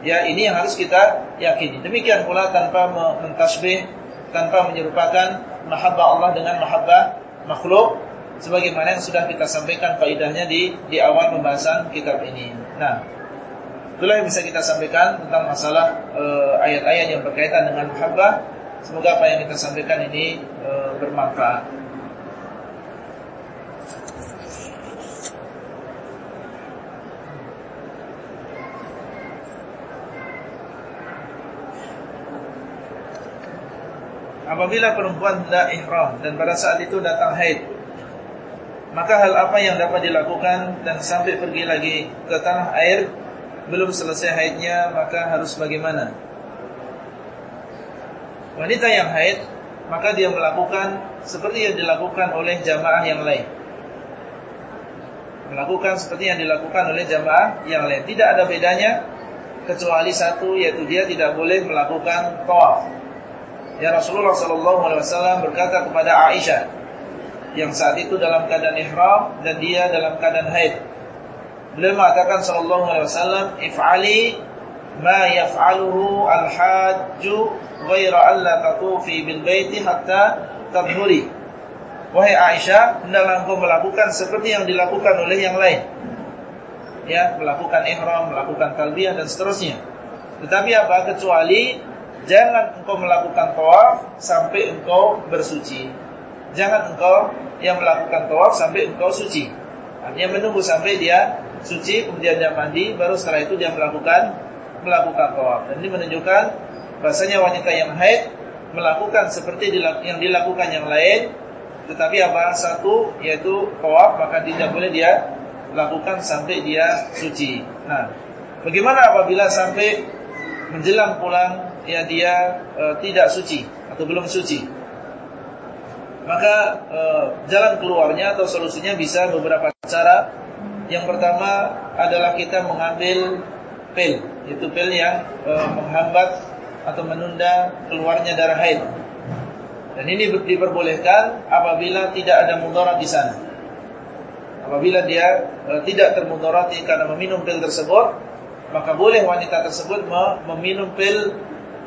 Ya, ini yang harus kita yakini. Demikian pula tanpa mentasbih, tanpa menyerupakan mahabbah Allah dengan mahabbah makhluk sebagaimana yang sudah kita sampaikan faidahnya di di awal pembahasan kitab ini. Nah, itulah yang bisa kita sampaikan tentang masalah eh, ayat-ayat uh, yang berkaitan dengan mahabbah. Semoga apa yang kita sampaikan ini uh, bermanfaat. Apabila perempuan hendak ihram dan pada saat itu datang haid maka hal apa yang dapat dilakukan dan sampai pergi lagi ke tanah air belum selesai haidnya maka harus bagaimana? Wanita yang haid maka dia melakukan seperti yang dilakukan oleh jamaah yang lain. Melakukan seperti yang dilakukan oleh jamaah yang lain. Tidak ada bedanya kecuali satu yaitu dia tidak boleh melakukan tawaf Ya Rasulullah sallallahu alaihi wasallam berkata kepada Aisyah yang saat itu dalam keadaan ihram dan dia dalam keadaan haid. Beliau mengatakan sallallahu alaihi wasallam, "If'ali ma yaf'aluhu al-hajju ghaira alla tatufi bil baiti hatta tadhuri." Wahai Aisyah, hendaklah engkau melakukan seperti yang dilakukan oleh yang lain. Ya, melakukan ihram, melakukan talbiyah dan seterusnya. Tetapi apa kecuali Jangan engkau melakukan tawaf sampai engkau bersuci. Jangan engkau yang melakukan tawaf sampai engkau suci. Artinya menunggu sampai dia suci, kemudian dia mandi, baru setelah itu dia melakukan melakukan tawaf. Dan ini menunjukkan bahasanya wanita yang haid melakukan seperti yang dilakukan yang lain, tetapi apa satu yaitu tawaf maka tidak boleh dia lakukan sampai dia suci. Nah, bagaimana apabila sampai menjelang pulang ya dia e, tidak suci. atau belum suci. Maka e, jalan keluarnya atau solusinya bisa beberapa cara. Yang pertama adalah kita mengambil pil, itu pil yang e, menghambat atau menunda keluarnya darah haid. Dan ini diperbolehkan apabila tidak ada mudarat di sana. Apabila dia e, tidak termudarati karena meminum pil tersebut, maka boleh wanita tersebut meminum pil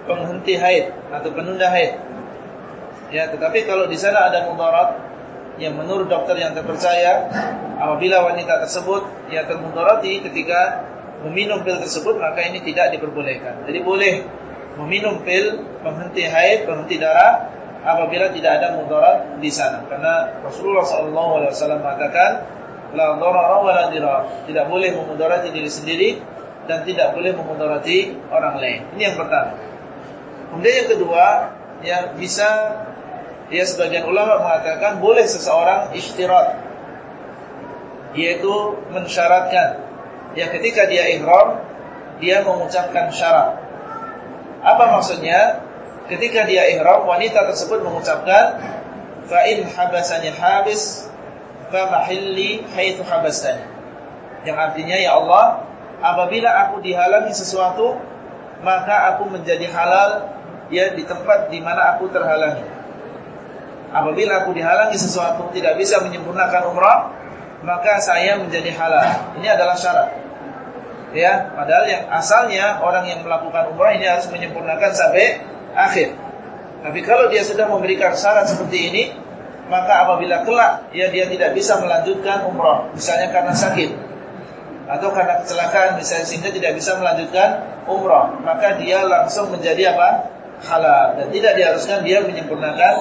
penghenti haid atau penunda haid. Ya, tetapi kalau di sana ada mudarat yang menurut dokter yang terpercaya, apabila wanita tersebut ya termudarati ketika meminum pil tersebut, maka ini tidak diperbolehkan. Jadi boleh meminum pil penghenti haid, penghenti darah apabila tidak ada mudarat di sana. Karena Rasulullah SAW mengatakan, la wa la. Tidak boleh memudarati diri sendiri dan tidak boleh memudarati orang lain. Ini yang pertama. Kemudian yang kedua, ya bisa ya sebagian ulama mengatakan boleh seseorang istirat yaitu mensyaratkan ya ketika dia ihram dia mengucapkan syarat apa maksudnya? Ketika dia ihram, wanita tersebut mengucapkan fa in habasani habis fa mahilli haitsu habastani. Yang artinya ya Allah, apabila aku dihalangi sesuatu, maka aku menjadi halal ya di tempat di mana aku terhalangi. Apabila aku dihalangi sesuatu tidak bisa menyempurnakan umrah, maka saya menjadi halal. Ini adalah syarat. Ya padahal yang asalnya orang yang melakukan umrah ini harus menyempurnakan sampai akhir. Tapi kalau dia sudah memberikan syarat seperti ini maka apabila kelak ya dia tidak bisa melanjutkan umrah. Misalnya karena sakit. Atau karena kecelakaan misalnya sehingga tidak bisa melanjutkan umrah. Maka dia langsung menjadi apa halal. Dan tidak diharuskan dia menyempurnakan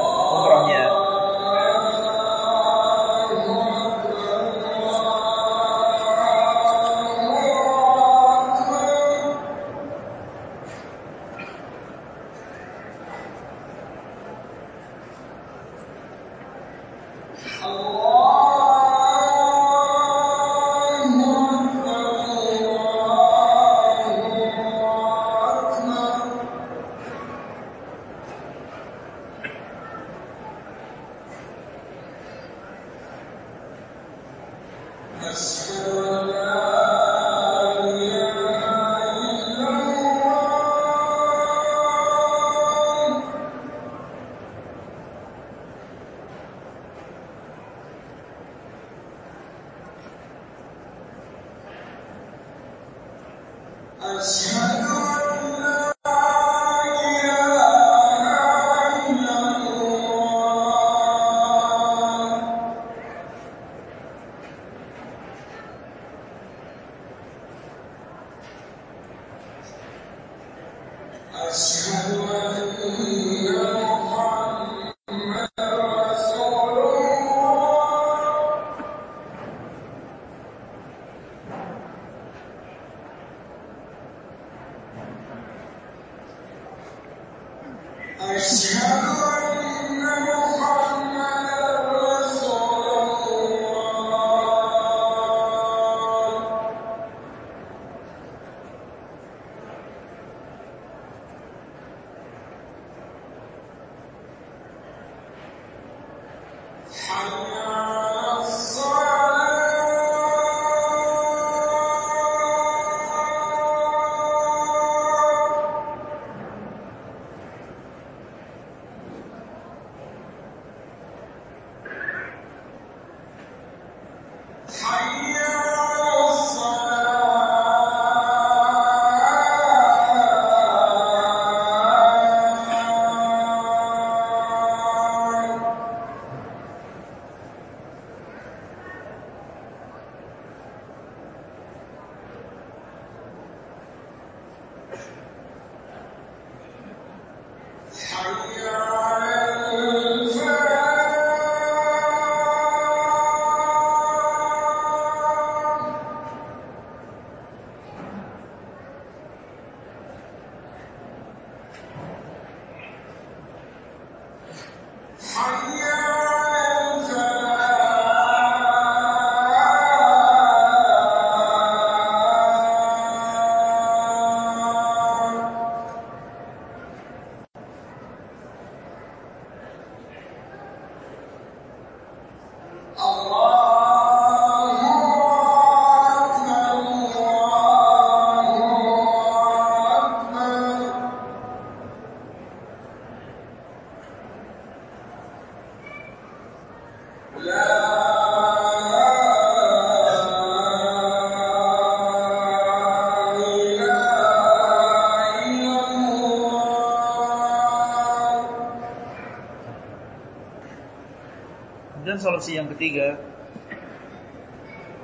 umrahnya solusi yang ketiga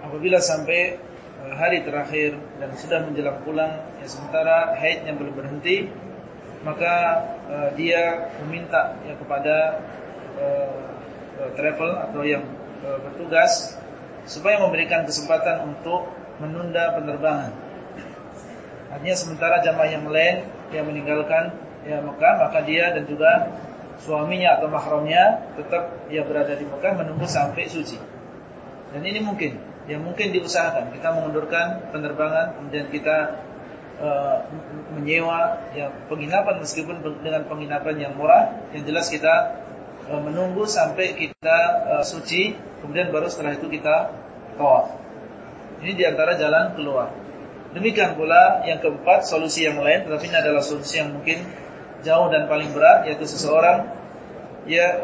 apabila sampai eh, hari terakhir dan sudah menjelang pulang ya sementara haidnya belum berhenti maka uh, dia meminta ya kepada uh, travel atau yang uh, bertugas supaya memberikan kesempatan untuk menunda penerbangan. Artinya sementara jamaah yang lain yang meninggalkan ya Mekah maka dia dan juga suaminya atau mahramnya tetap dia berada di Mekah menunggu sampai suci. Dan ini mungkin yang mungkin diusahakan. Kita mengundurkan penerbangan kemudian kita uh, menyewa ya penginapan meskipun dengan penginapan yang murah. Yang jelas kita uh, menunggu sampai kita uh, suci kemudian baru setelah itu kita tawaf. Ini di antara jalan keluar. Demikian pula yang keempat solusi yang lain tetapi ini adalah solusi yang mungkin jauh dan paling berat yaitu seseorang ya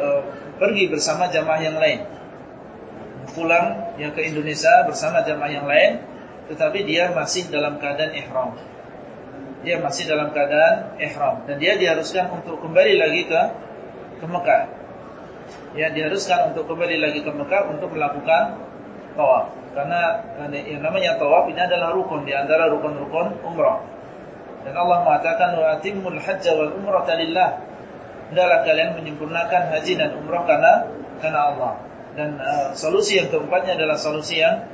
pergi bersama jamaah yang lain. Pulang yang ke Indonesia bersama jamaah yang lain tetapi dia masih dalam keadaan ihram. Dia masih dalam keadaan ihram. Dan dia diharuskan untuk kembali lagi ke ke Mekah. Ya diharuskan untuk kembali lagi ke Mekah untuk melakukan tawaf. Karena yang namanya tawaf ini adalah rukun di antara rukun-rukun umrah dan Allah mengatakan wa atimul hajj wal umrata lillah hendaklah kalian menyempurnakan haji dan umrah karena karena Allah dan uh, solusi yang keempatnya adalah solusi yang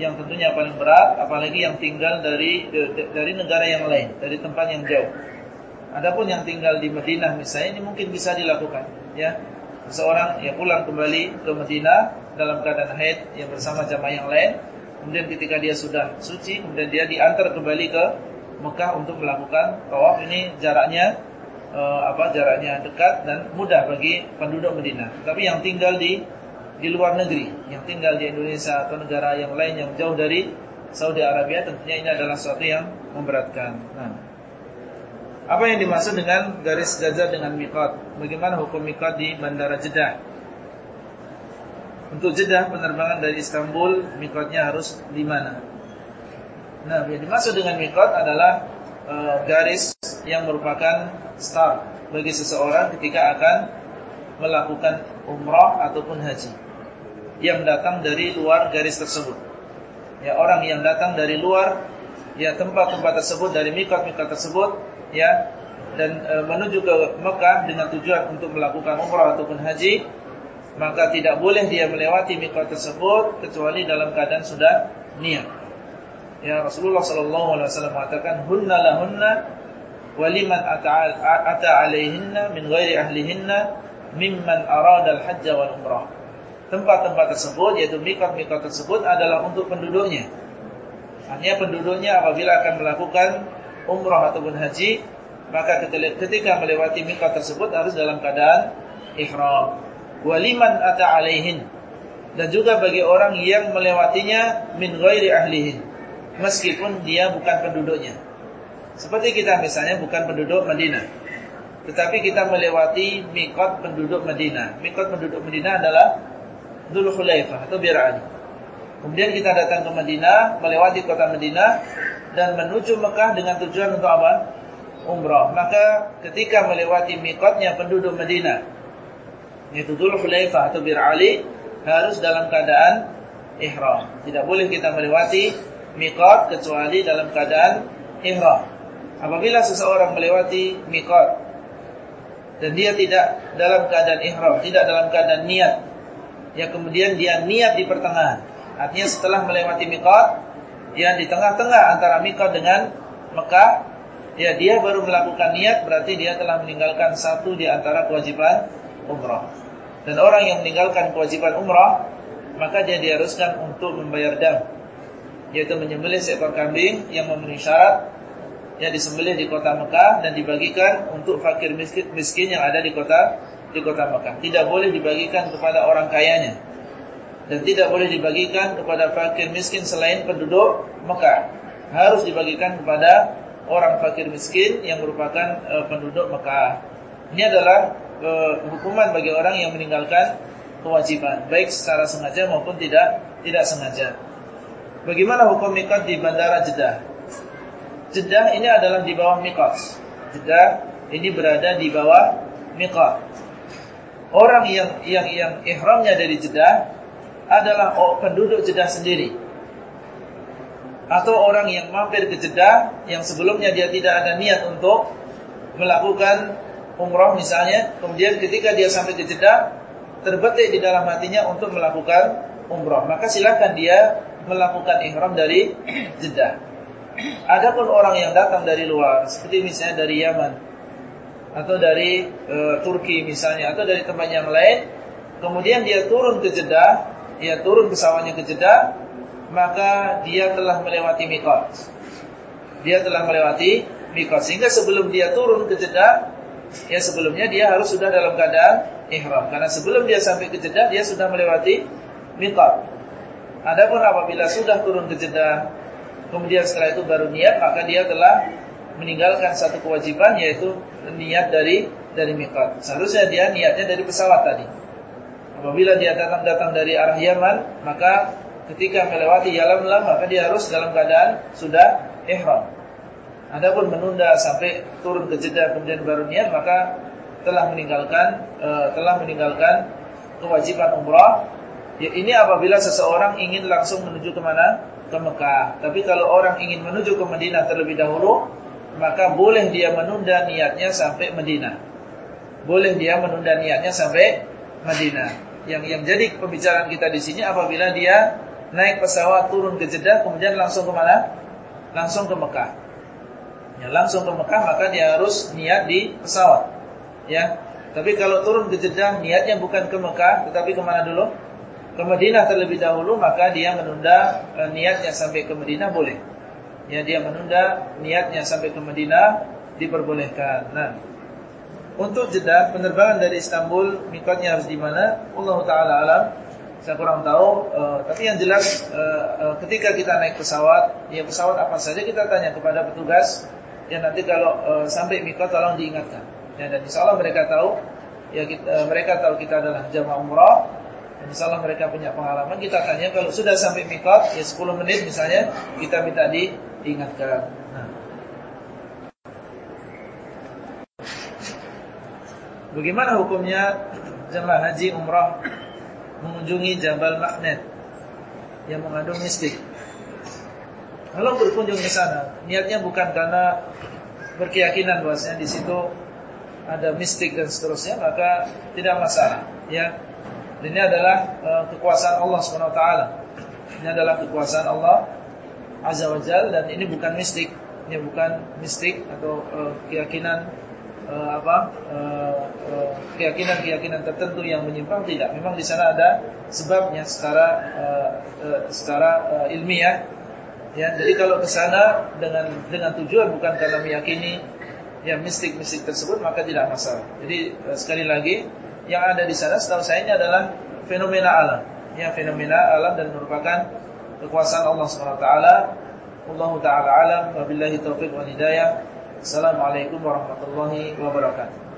yang tentunya paling berat apalagi yang tinggal dari dari negara yang lain, dari tempat yang jauh. Adapun yang tinggal di Madinah misalnya ini mungkin bisa dilakukan ya. Seorang yang pulang kembali ke Madinah dalam keadaan haid yang bersama jamaah yang lain, kemudian ketika dia sudah suci, kemudian dia diantar kembali ke Mekah untuk melakukan tawaf. Ini jaraknya uh, apa? Jaraknya dekat dan mudah bagi penduduk Madinah. Tapi yang tinggal di di luar negeri yang tinggal di Indonesia atau negara yang lain yang jauh dari Saudi Arabia tentunya ini adalah sesuatu yang memberatkan. Nah, apa yang dimaksud dengan garis gajah dengan mikot? Bagaimana hukum mikot di Bandara Jeddah? Untuk Jeddah penerbangan dari Istanbul mikotnya harus di mana? Nah, yang dimaksud dengan mikot adalah e, garis yang merupakan start bagi seseorang ketika akan melakukan umrah ataupun haji yang datang dari luar garis tersebut. Ya orang yang datang dari luar ya tempat-tempat tersebut dari mikot-mikot tersebut ya dan e, menuju ke Mekah dengan tujuan untuk melakukan umrah ataupun haji maka tidak boleh dia melewati mikot tersebut kecuali dalam keadaan sudah niat. Ya Rasulullah sallallahu alaihi wasallam mengatakan hunna lahunna waliman ata alaihinna min ghairi ahlihinna mimman arada al-hajj wal umrah tempat-tempat tersebut yaitu mikot-mikot tersebut adalah untuk penduduknya. Hanya penduduknya apabila akan melakukan umrah ataupun haji, maka ketika melewati mikot tersebut harus dalam keadaan ihram. Waliman ata alaihin dan juga bagi orang yang melewatinya min ghairi ahlihin meskipun dia bukan penduduknya. Seperti kita misalnya bukan penduduk Madinah. Tetapi kita melewati mikot penduduk Madinah. Mikot penduduk Madinah adalah Dhul Khulaifah atau Bir Ali. Kemudian kita datang ke Madinah, melewati kota Madinah dan menuju Mekah dengan tujuan untuk apa? Umrah. Maka ketika melewati mikotnya penduduk Madinah, yaitu Dhul Khulaifah atau Bir Ali, harus dalam keadaan ihram. Tidak boleh kita melewati mikot kecuali dalam keadaan ihram. Apabila seseorang melewati mikot dan dia tidak dalam keadaan ihram, tidak dalam keadaan niat yang kemudian dia niat di pertengahan. Artinya setelah melewati mikot, yang di tengah-tengah antara mikot dengan Mekah, ya dia baru melakukan niat berarti dia telah meninggalkan satu di antara kewajiban umrah. Dan orang yang meninggalkan kewajiban umrah, maka dia diharuskan untuk membayar dam, yaitu menyembelih seekor kambing yang memenuhi syarat yang disembelih di kota Mekah dan dibagikan untuk fakir miskin, miskin yang ada di kota di kota Mekah. Tidak boleh dibagikan kepada orang kayanya. Dan tidak boleh dibagikan kepada fakir miskin selain penduduk Mekah. Harus dibagikan kepada orang fakir miskin yang merupakan uh, penduduk Mekah. Ini adalah uh, hukuman bagi orang yang meninggalkan kewajiban, baik secara sengaja maupun tidak tidak sengaja. Bagaimana hukum mikot di Bandara Jeddah? Jeddah ini adalah di bawah mikot. Jeddah ini berada di bawah mikot. orang yang yang yang ihramnya dari Jeddah adalah penduduk Jeddah sendiri atau orang yang mampir ke Jeddah yang sebelumnya dia tidak ada niat untuk melakukan umroh misalnya, kemudian ketika dia sampai ke Jeddah terbetik di dalam hatinya untuk melakukan umroh, maka silakan dia melakukan ihram dari Jeddah. Adapun orang yang datang dari luar, seperti misalnya dari Yaman atau dari e, Turki misalnya atau dari tempat yang lain, kemudian dia turun ke Jeddah, dia turun pesawatnya ke Jeddah, maka dia telah melewati mikot. Dia telah melewati mikot. Sehingga sebelum dia turun ke Jeddah, ya sebelumnya dia harus sudah dalam keadaan ihram. Karena sebelum dia sampai ke Jeddah, dia sudah melewati mikot. Adapun apabila sudah turun ke Jeddah, kemudian setelah itu baru niat, maka dia telah meninggalkan satu kewajiban yaitu niat dari dari mikot. Seharusnya dia niatnya dari pesawat tadi. Apabila dia datang-datang dari arah Yaman, maka ketika melewati Yalamlam maka dia harus dalam keadaan sudah ihram. Adapun menunda sampai turun ke Jeddah kemudian baru niat maka telah meninggalkan uh, telah meninggalkan kewajiban umrah. Ya, ini apabila seseorang ingin langsung menuju ke mana? Ke Mekah. Tapi kalau orang ingin menuju ke Madinah terlebih dahulu, maka boleh dia menunda niatnya sampai Madinah. Boleh dia menunda niatnya sampai Madinah. Yang yang jadi pembicaraan kita di sini apabila dia naik pesawat turun ke Jeddah kemudian langsung ke mana? Langsung ke Mekah. Ya, langsung ke Mekah maka dia harus niat di pesawat. Ya. Tapi kalau turun ke Jeddah niatnya bukan ke Mekah tetapi ke mana dulu? Ke Madinah terlebih dahulu maka dia menunda e, niatnya sampai ke Madinah boleh. Ya, dia menunda niatnya sampai ke Madinah diperbolehkan. Nah, untuk Jeddah penerbangan dari Istanbul mikotnya harus di mana? Allah taala alam saya kurang tahu, uh, tapi yang jelas uh, uh, ketika kita naik pesawat, ya pesawat apa saja kita tanya kepada petugas, ya nanti kalau uh, sampai mikot tolong diingatkan. Ya, dan insya Allah mereka tahu, ya kita, mereka tahu kita adalah jamaah umrah, Allah mereka punya pengalaman. Kita tanya kalau sudah sampai mikot, ya 10 menit misalnya, kita minta di, diingatkan. Nah. Bagaimana hukumnya jemaah haji umrah mengunjungi Jabal Magnet yang mengandung mistik. Kalau berkunjung ke sana, niatnya bukan karena berkeyakinan bahwasanya di situ ada mistik dan seterusnya, maka tidak masalah. Ya, ini adalah uh, kekuasaan Allah swt. Ini adalah kekuasaan Allah Azza wa dan ini bukan mistik, ini bukan mistik atau uh, keyakinan uh, apa keyakinan-keyakinan tertentu yang menyimpang tidak. Memang di sana ada sebabnya secara secara ilmiah. Ya, jadi kalau ke sana dengan dengan tujuan bukan karena meyakini yang mistik-mistik tersebut maka tidak masalah. Jadi sekali lagi yang ada di sana setahu saya ini adalah fenomena alam. Ya, fenomena alam dan merupakan kekuasaan Allah Subhanahu wa taala. Allah taala alam wabillahi taufiq wal hidayah. Assalamualaikum warahmatullahi wabarakatuh